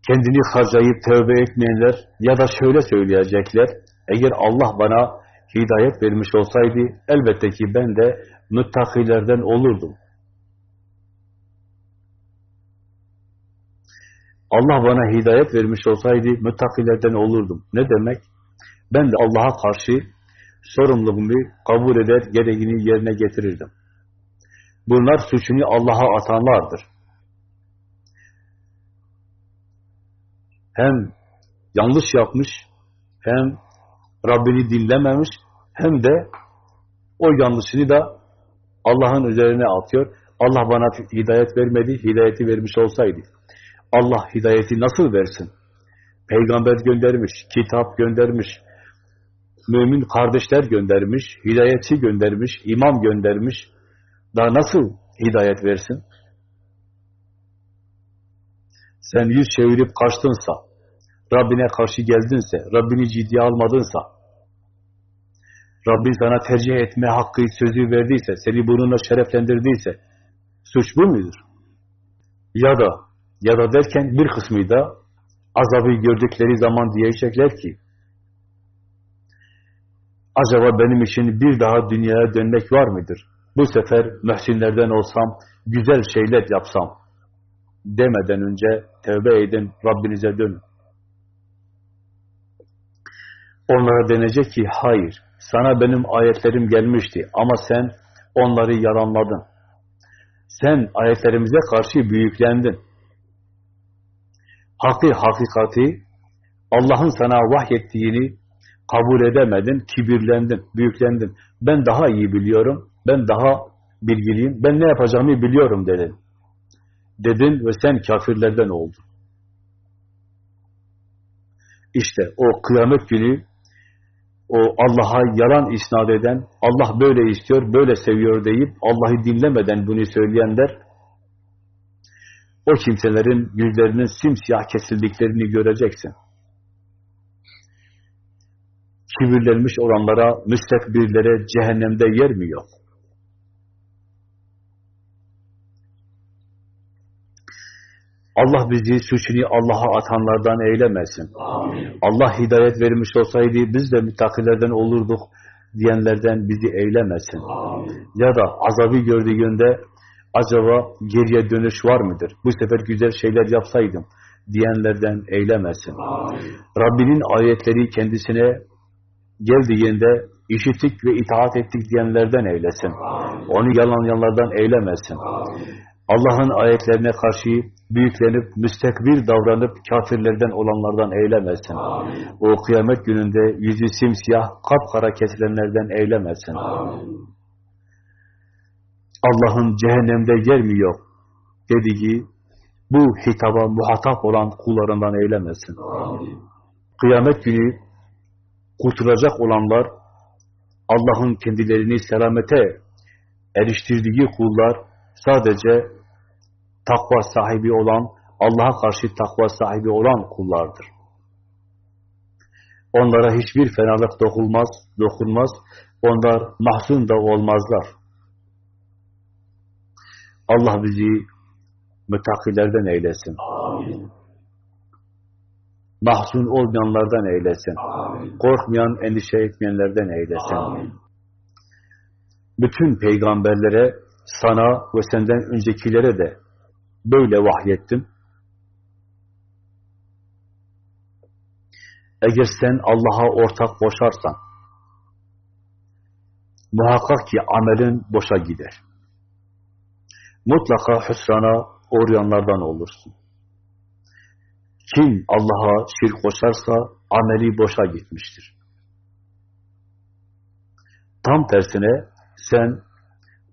Kendini harcayıp tövbe etmeyenler ya da şöyle söyleyecekler, eğer Allah bana hidayet vermiş olsaydı elbette ki ben de müttakilerden olurdum. Allah bana hidayet vermiş olsaydı müttakilerden olurdum. Ne demek? Ben de Allah'a karşı sorumluluğumu kabul eder, gereğini yerine getirirdim. Bunlar suçunu Allah'a atanlardır. Hem yanlış yapmış, hem Rabbini dinlememiş, hem de o yanlışını da Allah'ın üzerine atıyor. Allah bana hidayet vermedi, hidayeti vermiş olsaydı. Allah hidayeti nasıl versin? Peygamber göndermiş, kitap göndermiş, mümin kardeşler göndermiş, hidayetçi göndermiş, imam göndermiş. Daha nasıl hidayet versin? Sen yüz çevirip kaçtınsa, Rabbine karşı geldinse, Rabbini ciddiye almadınsa, Rabbin sana tercih etme hakkı sözü verdiyse, seni bununla şereflendirdiyse, suç bu mudur? Ya da, ya da derken bir kısmı da azabı gördükleri zaman diyecekler ki, acaba benim için bir daha dünyaya dönmek var mıdır? Bu sefer mühsinlerden olsam, güzel şeyler yapsam, demeden önce tevbe edin, Rabbinize dönün. Onlara denecek ki, hayır, sana benim ayetlerim gelmişti ama sen onları yalanladın. Sen ayetlerimize karşı büyüklendin. Hakkı, hakikati, Allah'ın sana vahyettiğini kabul edemedin, kibirlendin, büyüklendin. Ben daha iyi biliyorum, ben daha bilgiliyim, ben ne yapacağımı biliyorum dedin. Dedin ve sen kafirlerden oldun. İşte o kıyamet günü o Allah'a yalan isnat eden, Allah böyle istiyor, böyle seviyor deyip Allah'ı dinlemeden bunu söyleyenler o kimselerin yüzlerinin simsiyah kesildiklerini göreceksin. Kibirlenmiş olanlara, müstekbirlere cehennemde yer mi yok? Allah bizi suçunu Allah'a atanlardan eylemesin. Amin. Allah hidayet vermiş olsaydı biz de müttakilerden olurduk diyenlerden bizi eylemesin. Amin. Ya da azabı gördüğünde acaba geriye dönüş var mıdır? Bu sefer güzel şeyler yapsaydım diyenlerden eylemesin. Amin. Rabbinin ayetleri kendisine geldiğinde işittik ve itaat ettik diyenlerden eylesin. Amin. Onu yalanlayanlardan eylemesin. Allah'ın ayetlerine karşı büyüklenip, müstekbir davranıp kafirlerden olanlardan eylemesin. Amin. O kıyamet gününde yüzü simsiyah, kapkara kesilenlerden eylemesin. Allah'ın cehennemde yer mi yok dediği bu hitaba muhatap olan kullarından eylemesin. Amin. Kıyamet günü kurtulacak olanlar Allah'ın kendilerini selamete eriştirdiği kullar sadece takva sahibi olan, Allah'a karşı takva sahibi olan kullardır. Onlara hiçbir fenalık dokunmaz, dokunmaz. Onlar mahzun da olmazlar. Allah bizi mütakilerden eylesin. Amin. Mahzun olmayanlardan eylesin. Amin. Korkmayan, endişe etmeyenlerden eylesin. Amin. Bütün peygamberlere, sana ve senden öncekilere de böyle vahyettim. Eğer sen Allah'a ortak boşarsan, muhakkak ki amelin boşa gider. Mutlaka hüsrana uğrayanlardan olursun. Kim Allah'a şirk koşarsa ameli boşa gitmiştir. Tam tersine sen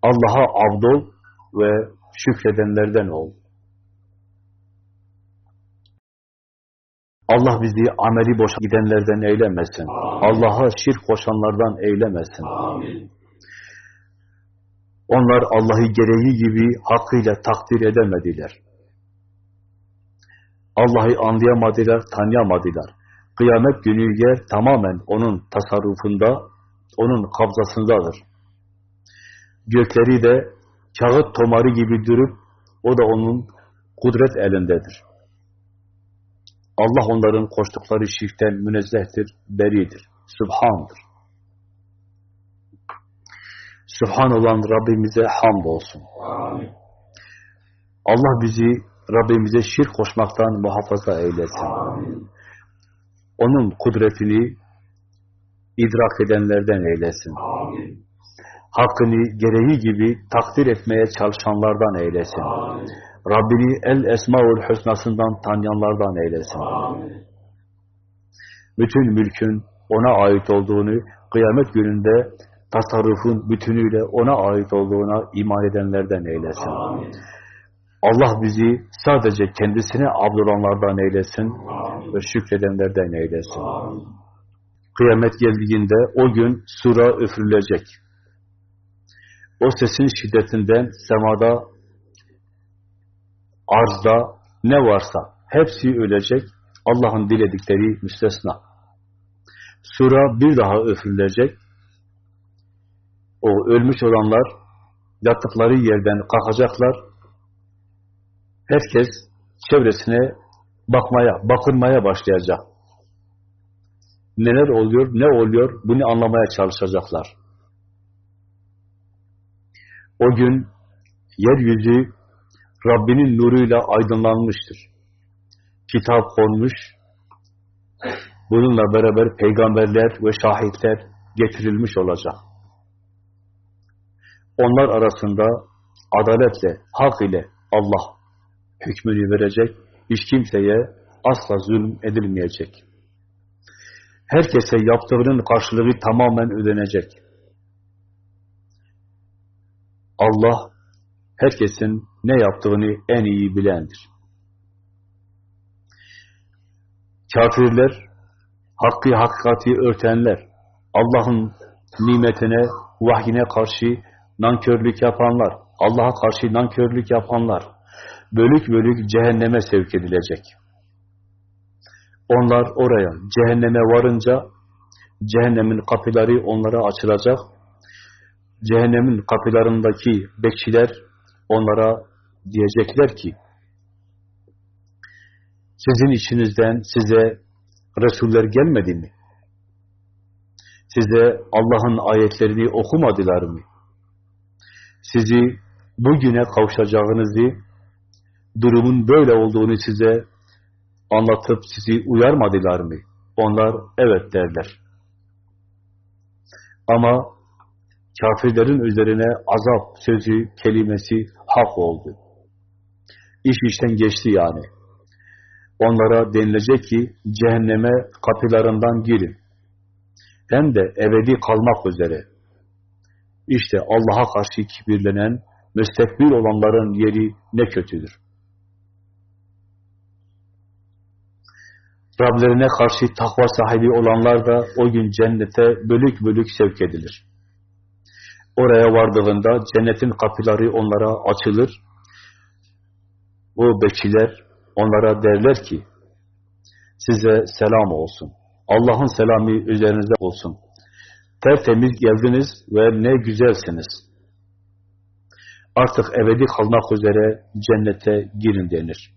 Allah'a abdol ve şükredenlerden ol. Allah bizi ameli boşa gidenlerden eylemesin. Allah'a şirk koşanlardan eylemesin. Amin. Onlar Allah'ı gereği gibi hakkıyla takdir edemediler. Allah'ı anlayamadılar, tanıyamadılar. Kıyamet günü yer tamamen onun tasarrufunda, onun kabzasındadır. Gökleri de kağıt tomarı gibi durup, o da onun kudret elindedir. Allah onların koştukları şirkten münezzehtir, beridir, sübhandır. Sübhan olan Rabbimize hamd olsun. Amin. Allah bizi Rabbimize şirk koşmaktan muhafaza eylesin. Amin. Onun kudretini idrak edenlerden eylesin. Amin. Hakkını gereği gibi takdir etmeye çalışanlardan eylesin. Amin. Rabbini el esmaül hüsnasından tanıyanlardan eylesin. Amin. Bütün mülkün ona ait olduğunu, kıyamet gününde tasarrufun bütünüyle ona ait olduğuna iman edenlerden eylesin. Amin. Allah bizi sadece kendisine abdolanlardan eylesin Amin. ve şükredenlerden eylesin. Amin. Kıyamet geldiğinde o gün sura üfürülecek. O sesin şiddetinden semada, arzda ne varsa hepsi ölecek. Allah'ın diledikleri müstesna. Sura bir daha üfürülecek. O ölmüş olanlar yattıkları yerden kalkacaklar. Herkes çevresine bakmaya, bakınmaya başlayacak. Neler oluyor, ne oluyor bunu anlamaya çalışacaklar. O gün yeryüzü Rabbinin nuruyla aydınlanmıştır. Kitap konmuş, bununla beraber peygamberler ve şahitler getirilmiş olacak. Onlar arasında adaletle, hak ile Allah hükmünü verecek, hiç kimseye asla zulüm edilmeyecek. Herkese yaptığının karşılığı tamamen ödenecek. Allah herkesin ne yaptığını en iyi bilendir. Kafirler, hakkı hakikati örtenler, Allah'ın nimetine, vahyine karşı nankörlük yapanlar, Allah'a karşı nankörlük yapanlar, bölük bölük cehenneme sevk edilecek. Onlar oraya, cehenneme varınca, cehennemin kapıları onlara açılacak, cehennemin kapılarındaki bekçiler onlara diyecekler ki, sizin içinizden size Resuller gelmedi mi? Size Allah'ın ayetlerini okumadılar mı? Sizi bugüne kavuşacağınızı, durumun böyle olduğunu size anlatıp sizi uyarmadılar mı? Onlar evet derler. Ama kafirlerin üzerine azap sözü, kelimesi hak oldu. İş işten geçti yani. Onlara denilecek ki cehenneme kapılarından girin. Hem de ebedi kalmak üzere. İşte Allah'a karşı kibirlenen, müstekbir olanların yeri ne kötüdür. Rablerine karşı takva sahibi olanlar da o gün cennete bölük bölük sevk edilir. Oraya vardığında cennetin kapıları onlara açılır. O bekçiler onlara derler ki, size selam olsun. Allah'ın selamı üzerinize olsun. Tertemiz geldiniz ve ne güzelsiniz. Artık ebedi kalmak üzere cennete girin denir.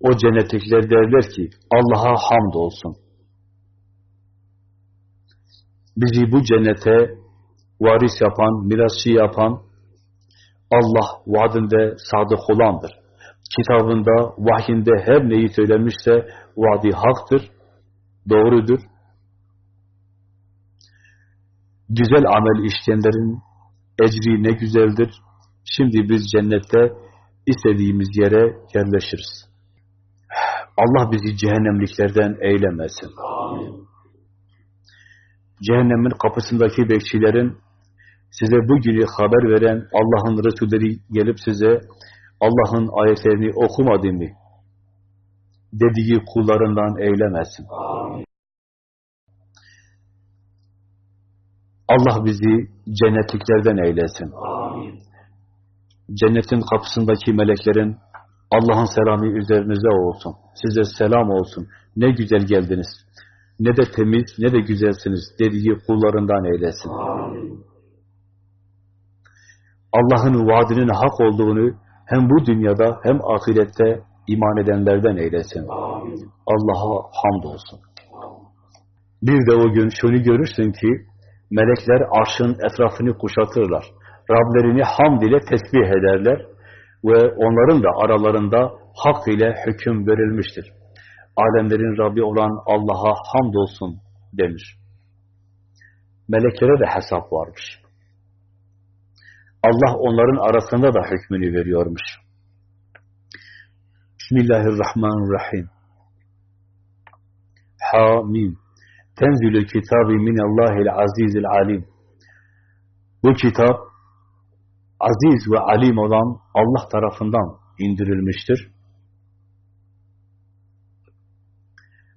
O cennetlikler derler ki, Allah'a hamd olsun. Bizi bu cennete varis yapan, mirasçı yapan, Allah vaadinde sadık olandır. Kitabında, vahyinde her neyi söylemişse vaadi haktır, doğrudur. Güzel amel işleyenlerin ecri ne güzeldir. Şimdi biz cennette istediğimiz yere yerleşiriz. Allah bizi cehennemliklerden eylemesin. Cehennemin kapısındaki bekçilerin size bugünü haber veren Allah'ın Resulleri gelip size Allah'ın ayetlerini okumadı mı? Dediği kullarından eylemesin. Allah bizi cennetliklerden eylesin. Cennetin kapısındaki meleklerin Allah'ın selamı üzerinize olsun. Size selam olsun. Ne güzel geldiniz. Ne de temiz, ne de güzelsiniz dediği kullarından eylesin. Allah'ın vaadinin hak olduğunu hem bu dünyada hem ahirette iman edenlerden eylesin. Allah'a hamd olsun. Bir de o gün şunu görürsün ki melekler arşın etrafını kuşatırlar. Rablerini hamd ile tesbih ederler ve onların da aralarında hak ile hüküm verilmiştir. Alemlerin Rabbi olan Allah'a hamdolsun denir. Meleklere de hesap varmış. Allah onların arasında da hükmünü veriyormuş. Bismillahirrahmanirrahim. Hamim. Tenzülü kitabı minallahil azizil alim. Bu kitap aziz ve alim olan Allah tarafından indirilmiştir.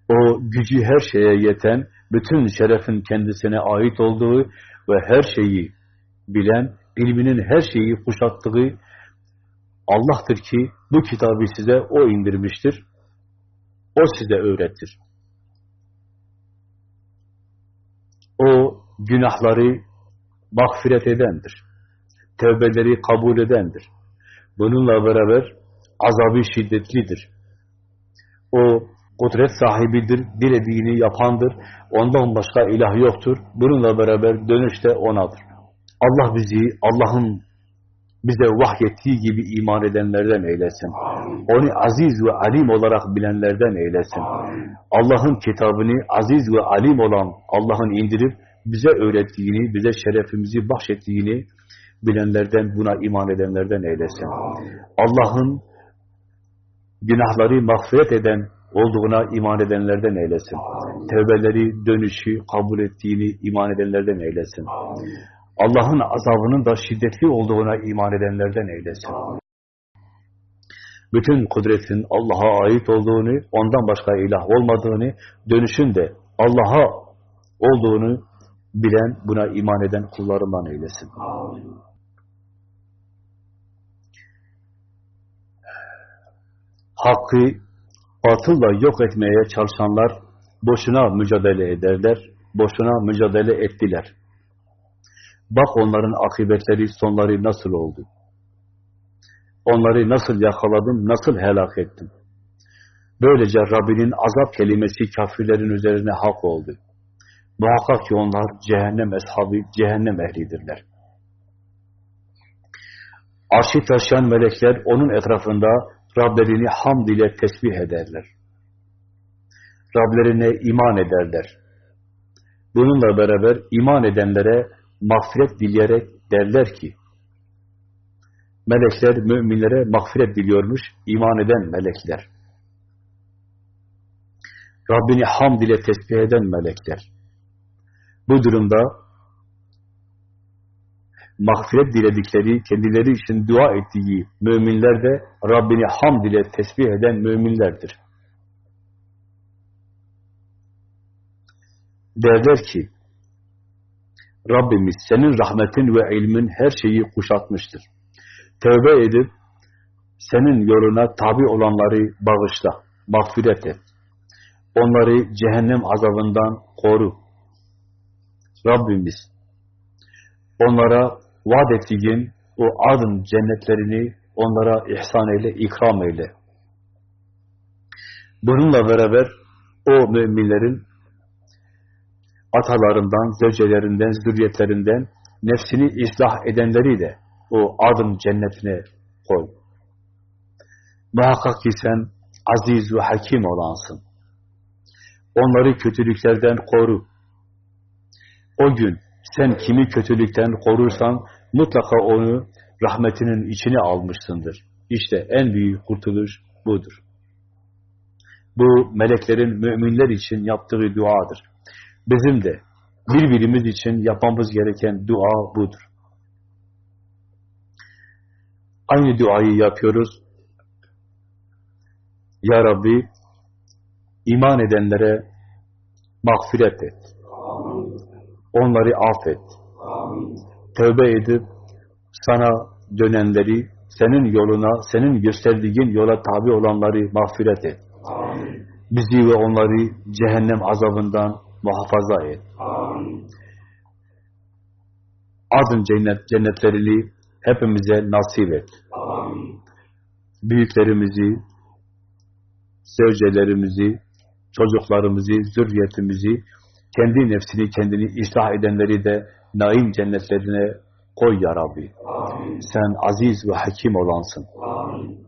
O gücü her şeye yeten, bütün şerefin kendisine ait olduğu ve her şeyi bilen, ilminin her şeyi kuşattığı Allah'tır ki bu kitabı size O indirmiştir. O size öğretir. O günahları mağfiret edendir. Tevbeleri kabul edendir. Bununla beraber azabı şiddetlidir. O kudret sahibidir, dilediğini yapandır. Ondan başka ilah yoktur. Bununla beraber dönüş de O'nadır. Allah bizi, Allah'ın bize vahyettiği gibi iman edenlerden eylesin. Onu aziz ve alim olarak bilenlerden eylesin. Allah'ın kitabını aziz ve alim olan Allah'ın indirip bize öğrettiğini, bize şerefimizi bahşettiğini bilenlerden, buna iman edenlerden eylesin. Allah'ın günahları mağfiret eden olduğuna iman edenlerden eylesin. Tevbeleri, dönüşü kabul ettiğini iman edenlerden eylesin. Allah'ın azabının da şiddetli olduğuna iman edenlerden eylesin. Bütün kudretin Allah'a ait olduğunu, ondan başka ilah olmadığını, dönüşün de Allah'a olduğunu bilen, buna iman eden kullarından eylesin. Hakkı batılla yok etmeye çalışanlar boşuna mücadele ederler, boşuna mücadele ettiler. Bak onların akıbetleri, sonları nasıl oldu? Onları nasıl yakaladım, nasıl helak ettim? Böylece Rabbinin azap kelimesi kafirlerin üzerine hak oldu. Muhakkak ki onlar cehennem eshabı, cehennem ehlidirler. Arşi taşıyan melekler onun etrafında Rablerini hamd ile tesbih ederler. Rablerine iman ederler. Bununla beraber iman edenlere mağfiret dileyerek derler ki, melekler müminlere mağfiret diliyormuş, iman eden melekler. Rabbini hamd ile tesbih eden melekler. Bu durumda mağfiret diledikleri, kendileri için dua ettiği müminler de Rabbini hamd ile tesbih eden müminlerdir. Derler ki, Rabbimiz senin rahmetin ve ilmin her şeyi kuşatmıştır. Tövbe edip senin yoluna tabi olanları bağışla, mağfiret et. Onları cehennem azabından koru. Rabbimiz onlara vaat ettiğin o adın cennetlerini onlara ihsan eyle, ikram eyle. Bununla beraber o müminlerin atalarından, zevcelerinden, zürriyetlerinden nefsini ıslah edenleri de o adım cennetine koy. Muhakkak ki sen aziz ve hakim olansın. Onları kötülüklerden koru. O gün sen kimi kötülükten korursan mutlaka onu rahmetinin içine almışsındır. İşte en büyük kurtuluş budur. Bu meleklerin müminler için yaptığı duadır. Bizim de birbirimiz için yapmamız gereken dua budur. Aynı duayı yapıyoruz. Ya Rabbi iman edenlere mağfiret et. Onları affet. Tövbe edip sana dönenleri, senin yoluna, senin gösterdiğin yola tabi olanları mağfiret et. Bizi ve onları cehennem azabından muhafaza et. Adın cennet, cennetlerini hepimize nasip et. Büyüklerimizi, sevcelerimizi, çocuklarımızı, zürriyetimizi, kendi nefsini, kendini ıslah edenleri de naim cennetlerine koy ya Rabbi. Amin. Sen aziz ve hakim olansın. Amin.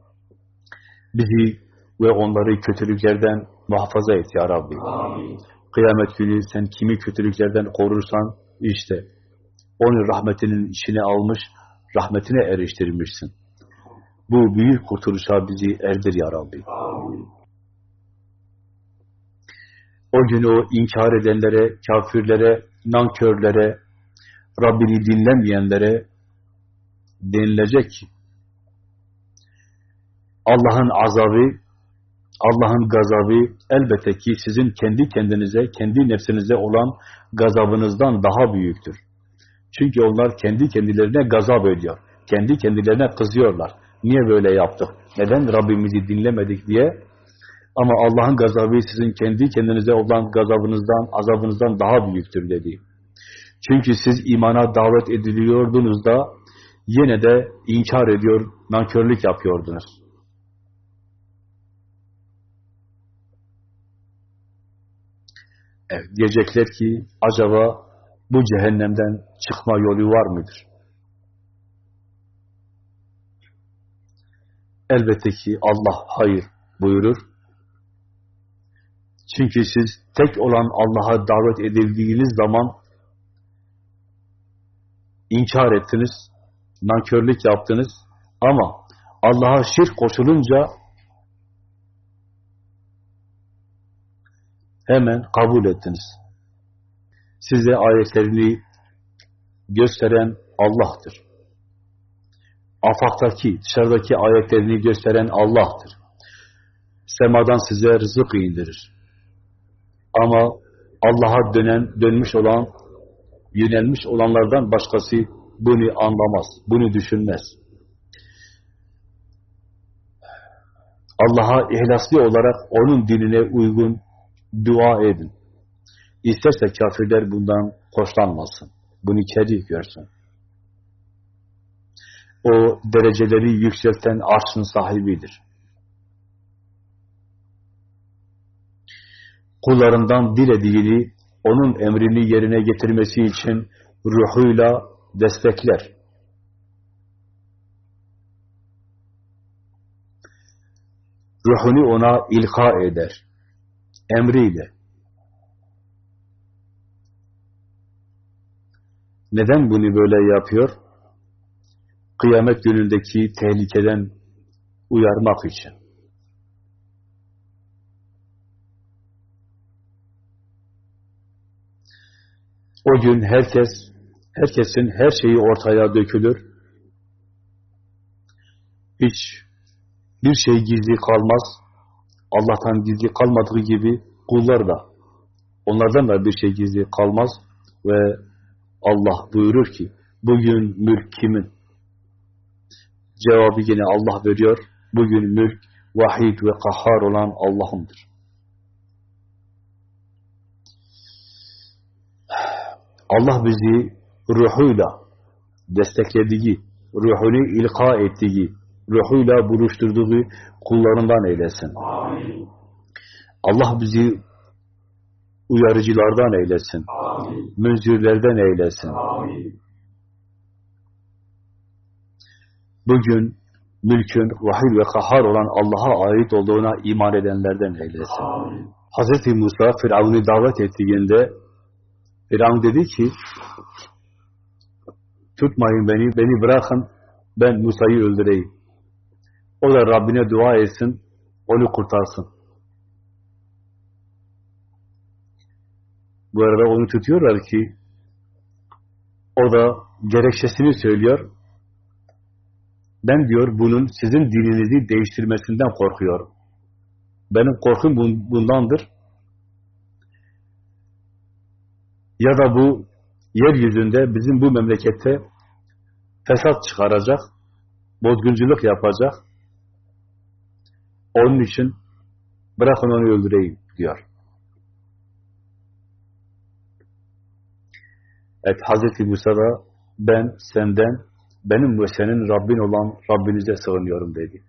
Bizi ve onları kötülüklerden muhafaza et ya Rabbi. Amin. Kıyamet günü sen kimi kötülüklerden korursan işte onu rahmetinin içine almış, rahmetine eriştirmişsin. Bu büyük kurtuluşa bizi erdir ya Rabbi. O gün o inkar edenlere, kafirlere, nankörlere, Rabbini dinlemeyenlere denilecek Allah'ın azabı, Allah'ın gazabı elbette ki sizin kendi kendinize, kendi nefsinize olan gazabınızdan daha büyüktür. Çünkü onlar kendi kendilerine gazap ediyor. Kendi kendilerine kızıyorlar. Niye böyle yaptık? Neden Rabbimizi dinlemedik diye ama Allah'ın gazabı sizin kendi kendinize olan gazabınızdan, azabınızdan daha büyüktür dedi. Çünkü siz imana davet ediliyordunuz da yine de inkar ediyor, nankörlük yapıyordunuz. Evet, diyecekler ki acaba bu cehennemden çıkma yolu var mıdır? Elbette ki Allah hayır buyurur. Çünkü siz tek olan Allah'a davet edildiğiniz zaman inkar ettiniz, nankörlük yaptınız ama Allah'a şirk koşulunca hemen kabul ettiniz. Size ayetlerini gösteren Allah'tır. Afaktaki, dışarıdaki ayetlerini gösteren Allah'tır. Semadan size rızık indirir. Ama Allah'a dönen, dönmüş olan, yönelmiş olanlardan başkası bunu anlamaz, bunu düşünmez. Allah'a ihlaslı olarak onun dinine uygun dua edin. İsterse kafirler bundan hoşlanmasın. Bunu kedi görsün. O dereceleri yükselten arşın sahibidir. kullarından dilediğini, onun emrini yerine getirmesi için ruhuyla destekler. Ruhunu ona ilka eder. Emriyle. Neden bunu böyle yapıyor? Kıyamet günündeki tehlikeden uyarmak için. O gün herkes, herkesin her şeyi ortaya dökülür. Hiç bir şey gizli kalmaz. Allah'tan gizli kalmadığı gibi kullar da, onlardan da bir şey gizli kalmaz ve Allah buyurur ki, bugün mülk kimin? Cevabı yine Allah veriyor, bugün mülk vahid ve kahhar olan Allah'ındır. Allah bizi ruhuyla desteklediği, ruhunu ilka ettiği, ruhuyla buluşturduğu kullarından eylesin. Amin. Allah bizi uyarıcılardan eylesin. Amin. Münzirlerden eylesin. Amin. Bugün mülkün vahid ve kahhar olan Allah'a ait olduğuna iman edenlerden eylesin. Amin. Hz. Musa Firavun'u davet ettiğinde Firavun dedi ki tutmayın beni, beni bırakın ben Musa'yı öldüreyim. O da Rabbine dua etsin, onu kurtarsın. Bu arada onu tutuyorlar ki o da gerekçesini söylüyor. Ben diyor bunun sizin dininizi değiştirmesinden korkuyorum. Benim korkum bundandır. Ya da bu yeryüzünde bizim bu memlekette fesat çıkaracak, bozgunculuk yapacak, onun için bırakın onu öldüreyim diyor. Evet Hazreti Musa da ben senden, benim ve senin Rabbin olan Rabbinize sığınıyorum dedi.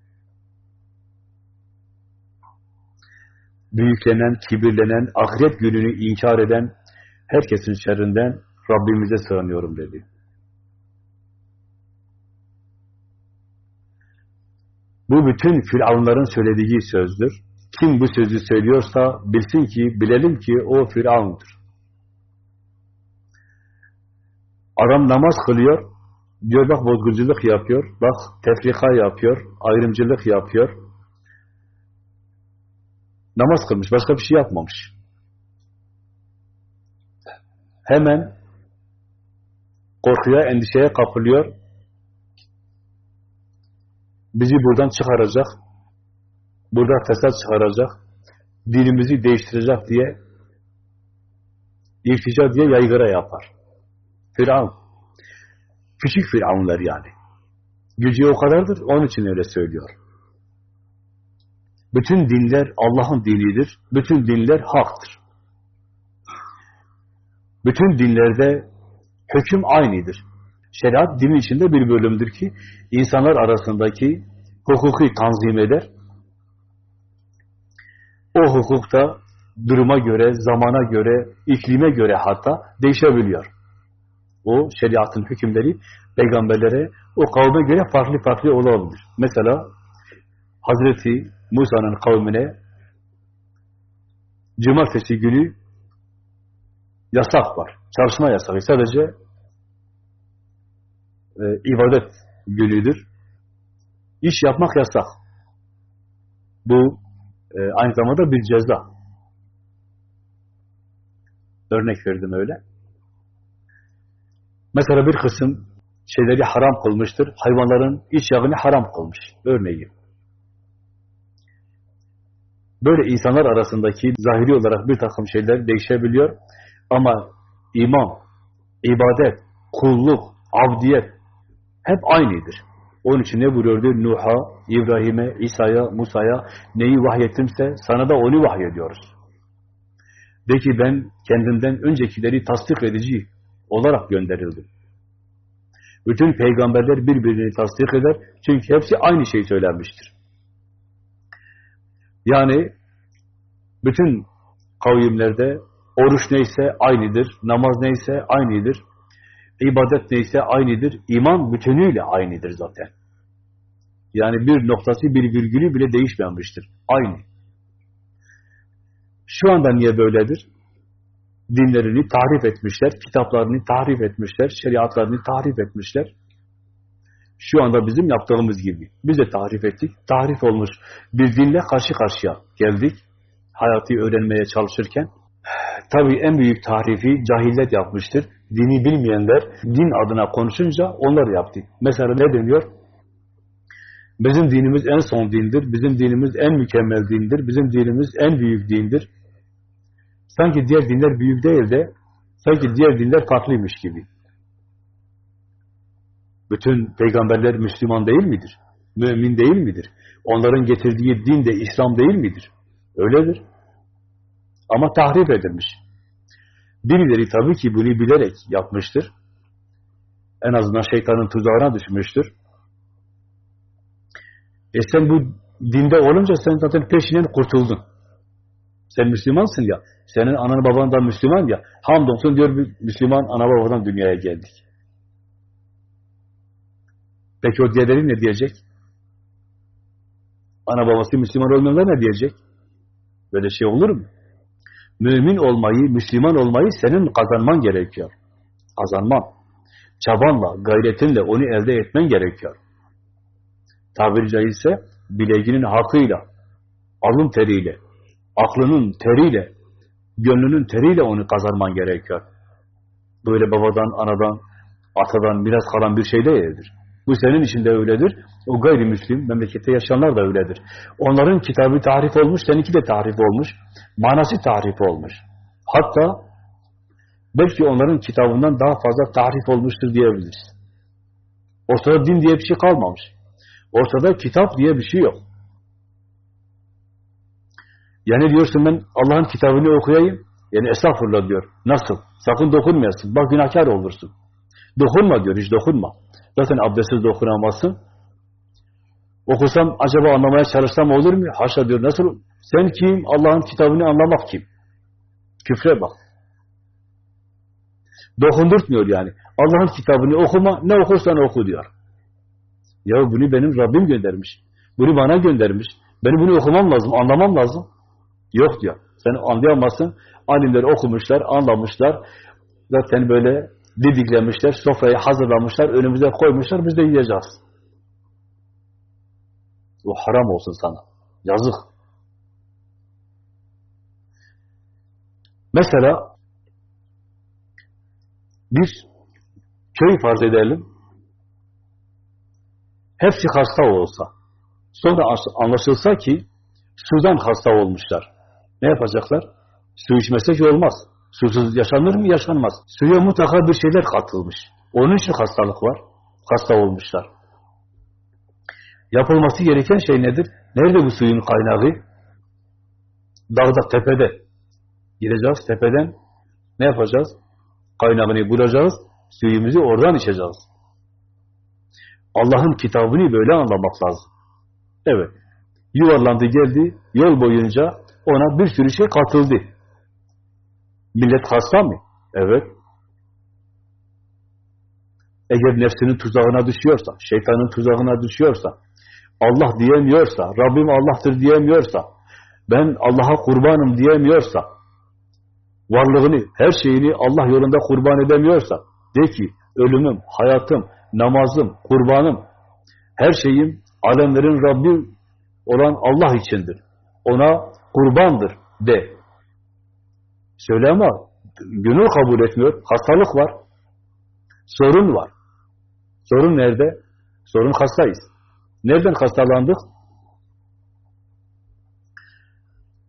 Büyüklenen, kibirlenen, ahiret gününü inkar eden herkesin şerrinden Rabbimize sığınıyorum dedi. Bu bütün Firavunların söylediği sözdür. Kim bu sözü söylüyorsa bilsin ki, bilelim ki o Firavundur. Adam namaz kılıyor, diyor bak bozgunculuk yapıyor, bak tefrika yapıyor, ayrımcılık yapıyor. Namaz kılmış, başka bir şey yapmamış. Hemen korkuya, endişeye kapılıyor. Bizi buradan çıkaracak, burada fesat çıkaracak, dinimizi değiştirecek diye irtica diye yaygara yapar. Firavun. Küçük firavunlar yani. Gücü o kadardır, onun için öyle söylüyor. Bütün dinler Allah'ın dinidir. Bütün dinler haktır. Bütün dinlerde hüküm aynıdır. Şeriat dinin içinde bir bölümdür ki insanlar arasındaki hukuki tanzim eder. O hukukta duruma göre, zamana göre, iklime göre hatta değişebiliyor. O şeriatın hükümleri peygamberlere o kavme göre farklı farklı olabilir. Mesela Hazreti Musa'nın kavmine cumartesi günü yasak var. Çalışma yasağı. Sadece e, ibadet günüdür. İş yapmak yasak. Bu e, aynı zamanda bir ceza. Örnek verdim öyle. Mesela bir kısım şeyleri haram kılmıştır. Hayvanların iç yağını haram kılmış. Örneğin. Böyle insanlar arasındaki zahiri olarak bir takım şeyler değişebiliyor. Ama iman, ibadet, kulluk, abdiyet hep aynıdır. Onun için ne buyuruyordu? Nuh'a, İbrahim'e, İsa'ya, Musa'ya neyi vahyettimse sana da onu vahyediyoruz. De ki ben kendimden öncekileri tasdik edici olarak gönderildi. Bütün peygamberler birbirini tasdik eder. Çünkü hepsi aynı şeyi söylenmiştir. Yani bütün kavimlerde oruç neyse aynıdır, namaz neyse aynıdır, ibadet neyse aynıdır, iman bütünüyle aynıdır zaten. Yani bir noktası, bir virgülü bile değişmemiştir. Aynı. Şu anda niye böyledir? dinlerini tahrif etmişler, kitaplarını tahrif etmişler, şeriatlarını tahrif etmişler. Şu anda bizim yaptığımız gibi. Biz de tahrif ettik. Tahrif olmuş bir dinle karşı karşıya geldik. Hayatı öğrenmeye çalışırken. Tabii en büyük tahrifi cahillet yapmıştır. Dini bilmeyenler din adına konuşunca onlar yaptı. Mesela ne deniyor? Bizim dinimiz en son dindir. Bizim dinimiz en mükemmel dindir. Bizim dinimiz en büyük dindir. Sanki diğer dinler büyük değil de sanki diğer dinler farklıymış gibi. Bütün peygamberler Müslüman değil midir? Mümin değil midir? Onların getirdiği din de İslam değil midir? Öyledir. Ama tahrip edilmiş. Birileri tabii ki bunu bilerek yapmıştır. En azından şeytanın tuzağına düşmüştür. E sen bu dinde olunca sen zaten peşinden kurtuldun. Sen Müslümansın ya. Senin anan baban da Müslüman ya. Hamdolsun diyor Müslüman ana babadan dünyaya geldik. Peki o diğerleri ne diyecek? Ana babası Müslüman olmayanlar ne diyecek? Böyle şey olur mu? Mümin olmayı, Müslüman olmayı senin kazanman gerekiyor. Kazanman. Çabanla, gayretinle onu elde etmen gerekiyor. Tabiri caizse bileğinin hakkıyla, alın teriyle, aklının teriyle Gönlünün teriyle onu kazanman gerekiyor. Böyle babadan, anadan, atadan miras kalan bir şey değildir. Bu senin için de öyledir. O gayrimüslim, memlekette yaşayanlar da öyledir. Onların kitabı tahrif olmuş, seninki de tahrif olmuş. Manası tahrif olmuş. Hatta belki onların kitabından daha fazla tahrif olmuştur diyebiliriz. Ortada din diye bir şey kalmamış. Ortada kitap diye bir şey yok. Yani diyorsun ben Allah'ın kitabını okuyayım. Yani estağfurullah diyor. Nasıl? Sakın dokunmayasın. Bak günahkar olursun. Dokunma diyor. Hiç dokunma. Zaten abdestsiz dokunamazsın. Okusam acaba anlamaya çalışsam olur mu? Haşa diyor. Nasıl? Sen kim? Allah'ın kitabını anlamak kim? Küfre bak. Dokundurtmuyor yani. Allah'ın kitabını okuma, ne okursan oku diyor. Ya bunu benim Rabbim göndermiş. Bunu bana göndermiş. Benim bunu okumam lazım, anlamam lazım. Yok diyor. Sen anlayamazsın. Alimler okumuşlar, anlamışlar. Zaten böyle didiklemişler, sofrayı hazırlamışlar, önümüze koymuşlar, biz de yiyeceğiz. O haram olsun sana. Yazık. Mesela bir köy farz edelim. Hepsi hasta olsa. Sonra anlaşılsa ki sudan hasta olmuşlar. Ne yapacaklar? Su içmesek olmaz. Susuz yaşanır mı? Yaşanmaz. Suya mutlaka bir şeyler katılmış. Onun için hastalık var. Hasta olmuşlar. Yapılması gereken şey nedir? Nerede bu suyun kaynağı? Dağda, tepede. Gideceğiz tepeden. Ne yapacağız? Kaynağını bulacağız. Suyumuzu oradan içeceğiz. Allah'ın kitabını böyle anlamak lazım. Evet. Yuvarlandı geldi. Yol boyunca ona bir sürü şey katıldı. Millet hasta mı? Evet. Eğer nefsinin tuzağına düşüyorsa, şeytanın tuzağına düşüyorsa, Allah diyemiyorsa, Rabbim Allah'tır diyemiyorsa, ben Allah'a kurbanım diyemiyorsa, varlığını, her şeyini Allah yolunda kurban edemiyorsa, de ki, ölümüm, hayatım, namazım, kurbanım, her şeyim alemlerin Rabbi olan Allah içindir. Ona kurbandır de. Söyle ama gönül kabul etmiyor. Hastalık var. Sorun var. Sorun nerede? Sorun hastayız. Nereden hastalandık?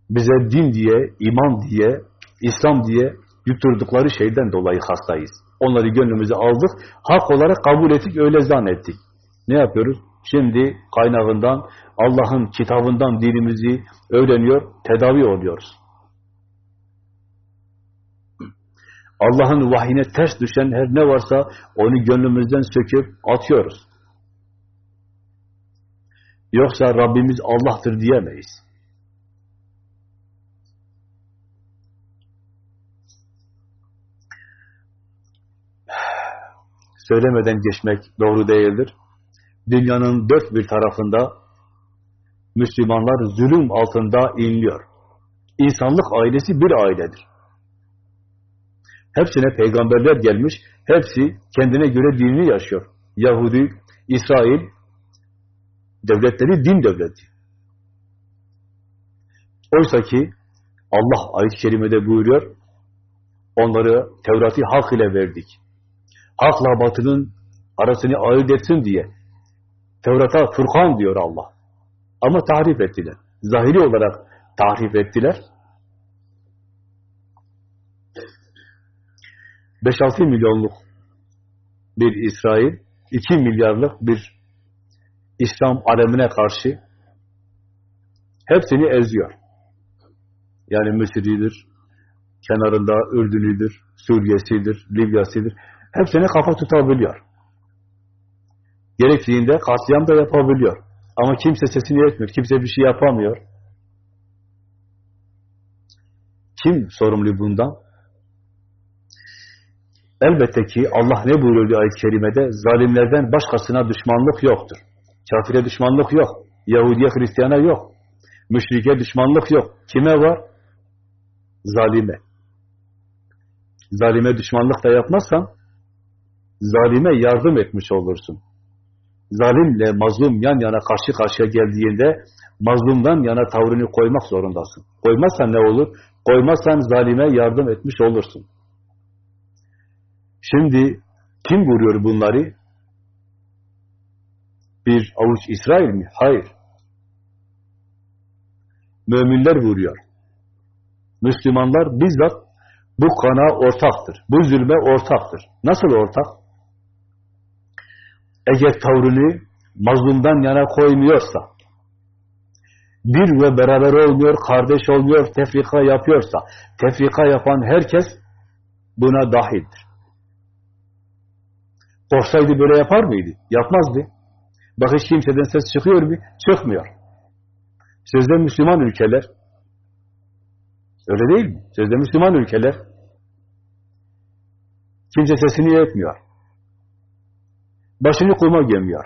Bize din diye, iman diye, İslam diye yutturdukları şeyden dolayı hastayız. Onları gönlümüze aldık, hak olarak kabul ettik, öyle zannettik. Ne yapıyoruz? Şimdi kaynağından, Allah'ın kitabından dinimizi öğreniyor, tedavi oluyoruz. Allah'ın vahyine ters düşen her ne varsa onu gönlümüzden söküp atıyoruz. Yoksa Rabbimiz Allah'tır diyemeyiz. Söylemeden geçmek doğru değildir. Dünyanın dört bir tarafında Müslümanlar zulüm altında inliyor. İnsanlık ailesi bir ailedir. Hepsine peygamberler gelmiş, hepsi kendine göre dinini yaşıyor. Yahudi, İsrail, devletleri din devleti. Oysa ki Allah ayet-i kerimede buyuruyor, onları Tevrat'ı hak ile verdik. Hakla batının arasını ayırt etsin diye. Tevrat'a Furkan diyor Allah. Ama tahrif ettiler. Zahiri olarak tahrif ettiler. 5-6 milyonluk bir İsrail, 2 milyarlık bir İslam alemine karşı hepsini eziyor. Yani Mısır'ıdır, kenarında Ürdün'üdür, Suriye'sidir, Libya'sidir. Hepsine kafa tutabiliyor. Gerektiğinde katliam da yapabiliyor. Ama kimse sesini etmiyor, kimse bir şey yapamıyor. Kim sorumlu bundan? Elbette ki Allah ne buyuruyor ayet-i kerimede? Zalimlerden başkasına düşmanlık yoktur. Kafire düşmanlık yok. Yahudiye, Hristiyana yok. Müşrike düşmanlık yok. Kime var? Zalime. Zalime düşmanlık da yapmazsan zalime yardım etmiş olursun. Zalimle mazlum yan yana karşı karşıya geldiğinde mazlumdan yana tavrını koymak zorundasın. Koymazsan ne olur? Koymazsan zalime yardım etmiş olursun. Şimdi kim vuruyor bunları? Bir avuç İsrail mi? Hayır. Müminler vuruyor. Müslümanlar bizzat bu kana ortaktır. Bu zulme ortaktır. Nasıl ortak? Eğer tavrını mazlumdan yana koymuyorsa, bir ve beraber olmuyor, kardeş olmuyor, tefrika yapıyorsa, tefrika yapan herkes buna dahildir. Korksaydı böyle yapar mıydı? Yapmazdı. Bak hiç kimseden ses çıkıyor mu? Çıkmıyor. Sözde Müslüman ülkeler. Öyle değil mi? Sözde Müslüman ülkeler. Kimse sesini etmiyor. Başını kuma gömüyor.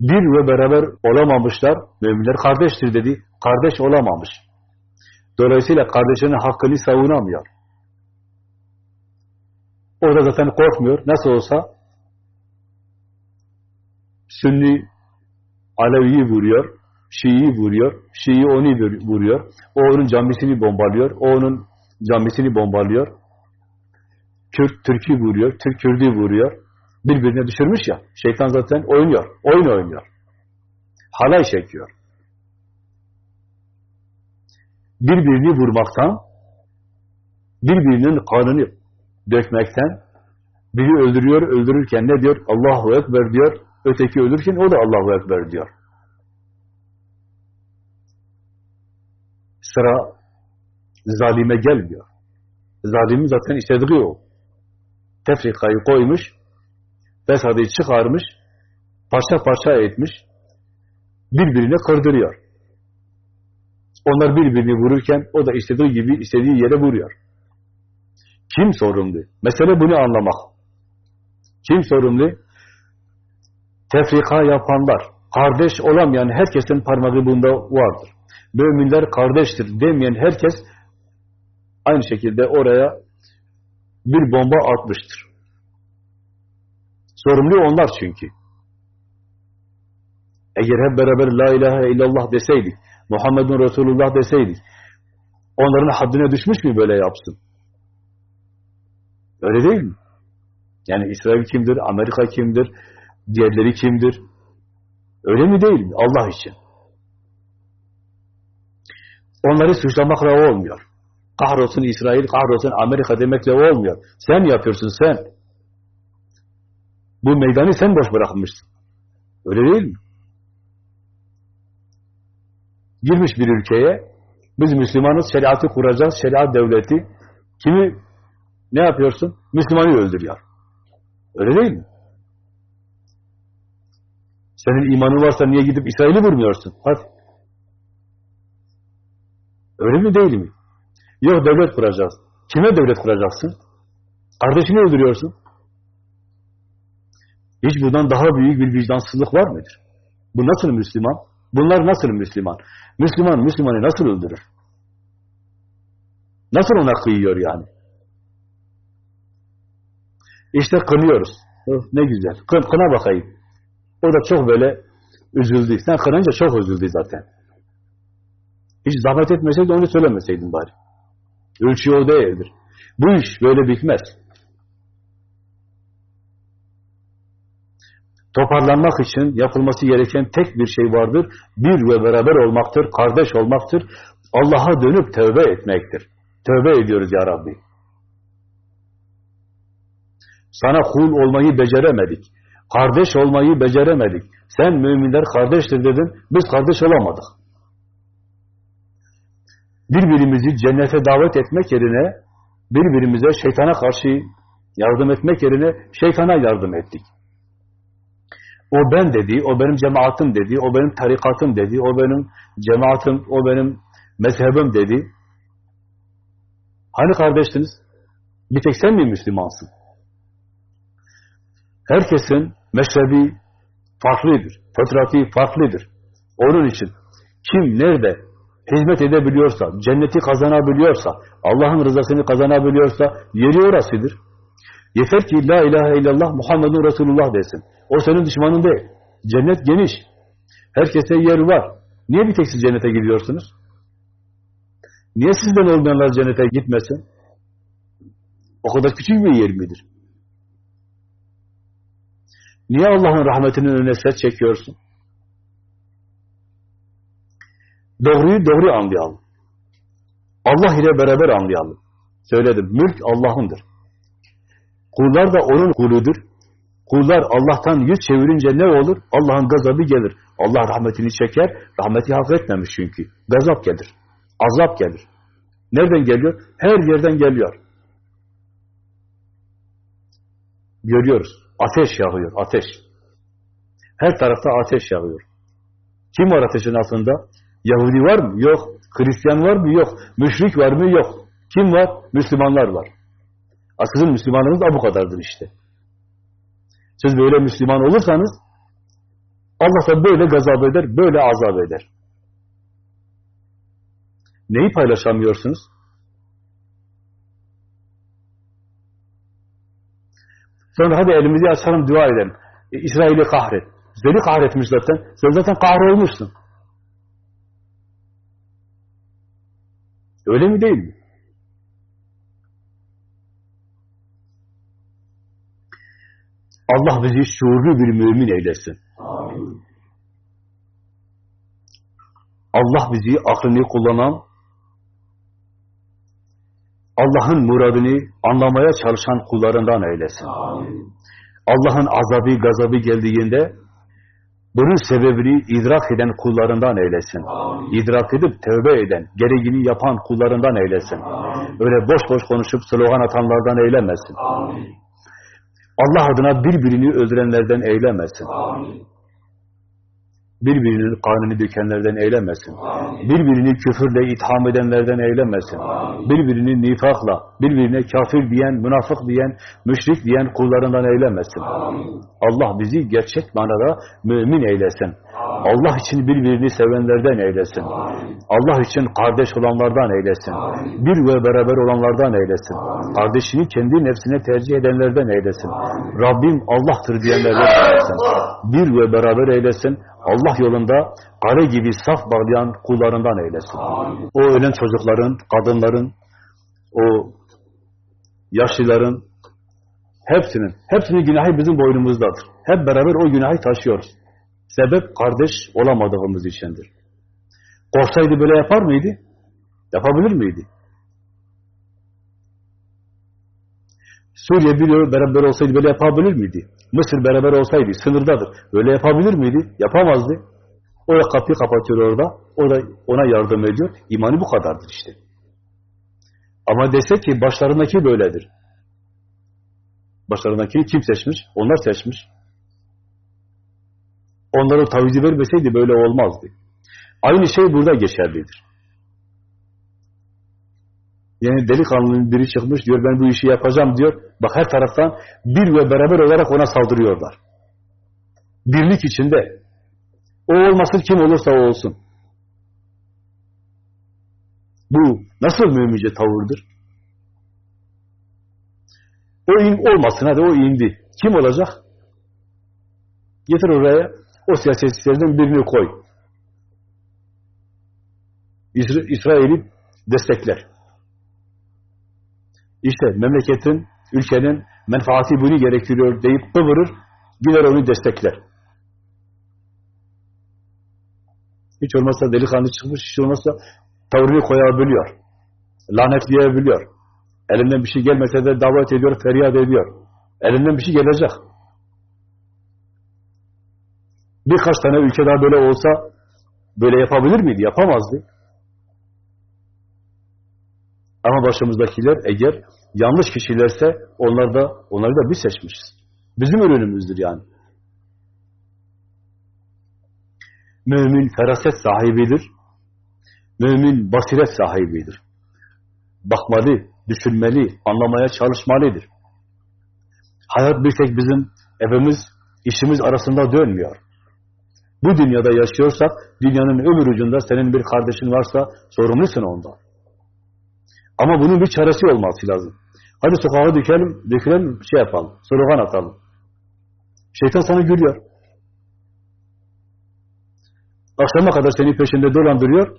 Bir ve beraber olamamışlar. Müminler kardeştir dedi. Kardeş olamamış. Dolayısıyla kardeşinin hakkını savunamıyor. Orada zaten korkmuyor. Nasıl olsa Sünni Alevi'yi vuruyor, Şii'yi vuruyor, Şii onu vuruyor, o onun camisini bombalıyor, o onun camisini bombalıyor, Kürt Türk'ü vuruyor, Türk Kürt'ü vuruyor, birbirine düşürmüş ya, şeytan zaten oynuyor, oyun oynuyor, halay çekiyor. Birbirini vurmaktan, birbirinin kanını dökmekten, biri öldürüyor, öldürürken ne diyor? Allahu Ekber diyor, öteki ölürken o da Allahu Ekber diyor. Sıra zalime gelmiyor. Zalimin zaten istediği o. Tefrikayı koymuş, fesadı çıkarmış, parça parça etmiş, birbirine kırdırıyor. Onlar birbirini vururken o da istediği gibi istediği yere vuruyor. Kim sorumlu? Mesele bunu anlamak. Kim sorumlu? Tefrika yapanlar, kardeş olamayan herkesin parmağı bunda vardır. Müminler kardeştir demeyen herkes aynı şekilde oraya bir bomba atmıştır. Sorumlu onlar çünkü. Eğer hep beraber la ilahe illallah deseydik, Muhammedun Resulullah deseydik, onların haddine düşmüş mü böyle yapsın? Öyle değil mi? Yani İsrail kimdir, Amerika kimdir, diğerleri kimdir? Öyle mi değil mi? Allah için. Onları suçlamakla olmuyor. Kahrolsun İsrail, kahrolsun Amerika demekle olmuyor. Sen yapıyorsun sen. Bu meydanı sen boş bırakmışsın. Öyle değil mi? Girmiş bir ülkeye, biz Müslümanız, şeriatı kuracağız, şeriat devleti. Kimi ne yapıyorsun? Müslümanı öldürüyor. Öyle değil mi? Senin imanın varsa niye gidip İsrail'i vurmuyorsun? Hadi. Öyle mi değil mi? Yok devlet kuracağız. Kime devlet kuracaksın? Kardeşini öldürüyorsun. Hiç bundan daha büyük bir vicdansızlık var mıdır? Bu nasıl Müslüman? Bunlar nasıl Müslüman? Müslüman, Müslümanı nasıl öldürür? Nasıl ona kıyıyor yani? İşte kınıyoruz. Oh, ne güzel. Kın, kına bakayım. O da çok böyle üzüldü. Sen kınınca çok üzüldü zaten. Hiç zahmet etmeseydi onu söylemeseydin bari. Ölçü o değildir. Bu iş böyle bitmez. Toparlanmak için yapılması gereken tek bir şey vardır. Bir ve beraber olmaktır, kardeş olmaktır. Allah'a dönüp tövbe etmektir. Tövbe ediyoruz ya Rabbi. Sana kul olmayı beceremedik. Kardeş olmayı beceremedik. Sen müminler kardeştir dedin, biz kardeş olamadık. Birbirimizi cennete davet etmek yerine, birbirimize şeytana karşı yardım etmek yerine şeytana yardım ettik. O ben dedi, o benim cemaatim dedi, o benim tarikatım dedi, o benim cemaatim, o benim mezhebim dedi. Hani kardeştiniz? Bir tek sen mi Müslümansın? Herkesin meşrebi farklıdır, fıtratı farklıdır. Onun için kim nerede hizmet edebiliyorsa, cenneti kazanabiliyorsa, Allah'ın rızasını kazanabiliyorsa yeri orasıdır. Yeter ki La ilahe illallah Muhammedun Resulullah desin. O senin düşmanın değil. Cennet geniş. Herkese yer var. Niye bir tek siz cennete gidiyorsunuz? Niye sizden olmayanlar cennete gitmesin? O kadar küçük bir yer midir? Niye Allah'ın rahmetinin önüne ses çekiyorsun? Doğruyu doğru anlayalım. Allah ile beraber anlayalım. Söyledim, mülk Allah'ındır. Kullar da onun kuludur. Kullar Allah'tan yüz çevirince ne olur? Allah'ın gazabı gelir. Allah rahmetini çeker, rahmeti hak etmemiş çünkü. Gazap gelir, azap gelir. Nereden geliyor? Her yerden geliyor. Görüyoruz. Ateş yağıyor, ateş. Her tarafta ateş yağıyor. Kim var ateşin altında? Yahudi var mı? Yok. Hristiyan var mı? Yok. Müşrik var mı? Yok. Kim var? Müslümanlar var. Sizin Müslümanınız da bu kadardır işte. Siz böyle Müslüman olursanız Allah da böyle gazap eder, böyle azap eder. Neyi paylaşamıyorsunuz? Sonra hadi elimizi açalım, dua edelim. E, İsrail'i kahret. Seni kahretmiş zaten. Sen zaten kahrolmuşsun. Öyle mi değil mi? Allah bizi şuurlu bir mümin eylesin. Amin. Allah bizi aklını kullanan, Allah'ın muradını anlamaya çalışan kullarından eylesin. Allah'ın azabı, gazabı geldiğinde bunun sebebini idrak eden kullarından eylesin. Amin. İdrak edip tövbe eden, gereğini yapan kullarından eylesin. Amin. Öyle boş boş konuşup slogan atanlardan eylemesin. Amin. Allah adına birbirini öldürenlerden eylemesin. Amin birbirinin kanını dökenlerden eylemesin. Birbirini küfürle itham edenlerden eylemesin. Birbirini nifakla, birbirine kafir diyen, münafık diyen, müşrik diyen kullarından eylemesin. Allah bizi gerçek manada mümin eylesin. Allah için birbirini sevenlerden eylesin. Allah için kardeş olanlardan eylesin. Bir ve beraber olanlardan eylesin. Kardeşini kendi nefsine tercih edenlerden eylesin. Rabbim Allah'tır diyenlerden eylesin. Bir ve beraber eylesin. Allah yolunda kare gibi saf bağlayan kullarından eylesin. O ölen çocukların, kadınların, o yaşlıların, hepsinin, hepsinin günahı bizim boynumuzdadır. Hep beraber o günahı taşıyoruz. Sebep kardeş olamadığımız içindir. Korksaydı böyle yapar mıydı? Yapabilir miydi? Suriye biliyor, beraber olsaydı böyle yapabilir miydi? Mısır beraber olsaydı, sınırdadır. Böyle yapabilir miydi? Yapamazdı. O da kapıyı kapatıyor orada. O da ona yardım ediyor. İmanı bu kadardır işte. Ama dese ki başlarındaki böyledir. Başlarındaki kim seçmiş? Onlar seçmiş. Onlara tavizi vermeseydi böyle olmazdı. Aynı şey burada geçerlidir. Yani delikanlının biri çıkmış diyor ben bu işi yapacağım diyor. Bak her taraftan bir ve beraber olarak ona saldırıyorlar. Birlik içinde. O olmasın kim olursa o olsun. Bu nasıl mümince tavırdır? O in, olmasın hadi o indi. Kim olacak? Getir oraya o siyasetçilerden birini koy. İsra İsrail'i destekler. İşte memleketin, ülkenin menfaati bunu gerektiriyor deyip kıvırır, gider onu destekler. Hiç olmazsa delikanlı çıkmış, hiç olmazsa tavrını koyabiliyor. Lanetleyebiliyor. Elinden bir şey gelmese de davet ediyor, feryat ediyor. Elinden bir şey gelecek. Birkaç tane ülke daha böyle olsa böyle yapabilir miydi? Yapamazdı. Ama başımızdakiler eğer yanlış kişilerse onlar da onları da biz seçmişiz. Bizim ürünümüzdür yani. Mümin feraset sahibidir. Mümin basiret sahibidir. Bakmalı, düşünmeli, anlamaya çalışmalıdır. Hayat bir tek bizim evimiz, işimiz arasında dönmüyor. Bu dünyada yaşıyorsak, dünyanın ömür ucunda senin bir kardeşin varsa sorumlusun ondan. Ama bunun bir çaresi olması lazım. Hadi sokağa dökelim, dökelim, şey yapalım, slogan atalım. Şeytan sana gülüyor. Akşama kadar senin peşinde dolandırıyor.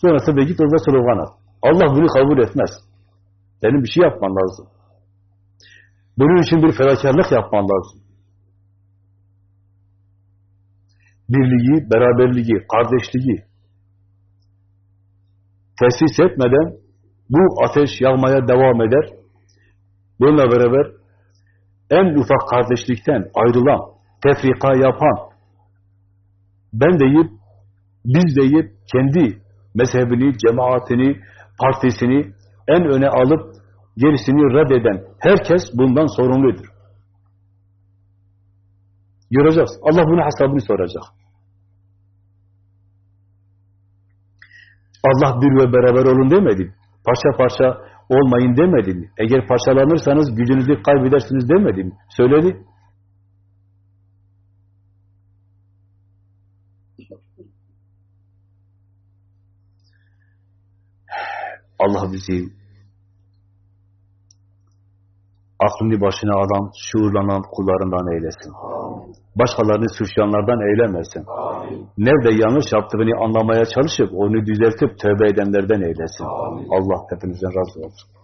Sonrasında git orada slogan at. Allah bunu kabul etmez. Senin bir şey yapman lazım. Bunun için bir fedakarlık yapman lazım. Birliği, beraberliği, kardeşliği tesis etmeden bu ateş yağmaya devam eder. Bununla beraber en ufak kardeşlikten ayrılan, tefrika yapan, ben deyip, biz deyip, kendi mezhebini, cemaatini, partisini en öne alıp gerisini reddeden herkes bundan sorumludur. Göreceğiz. Allah bunun hesabını soracak. Allah bir ve beraber olun demedi. Parça parça olmayın demedi mi? Eğer parçalanırsanız gücünüzü kaybedersiniz demedi mi? Söyledi. Allah bizi aklını başına alan, şuurlanan kullarından eylesin. Başkalarını suçlayanlardan eylemesin. Nerede yanlış yaptığını anlamaya çalışıp, onu düzeltip tövbe edenlerden eylesin. Allah hepinizden razı olsun.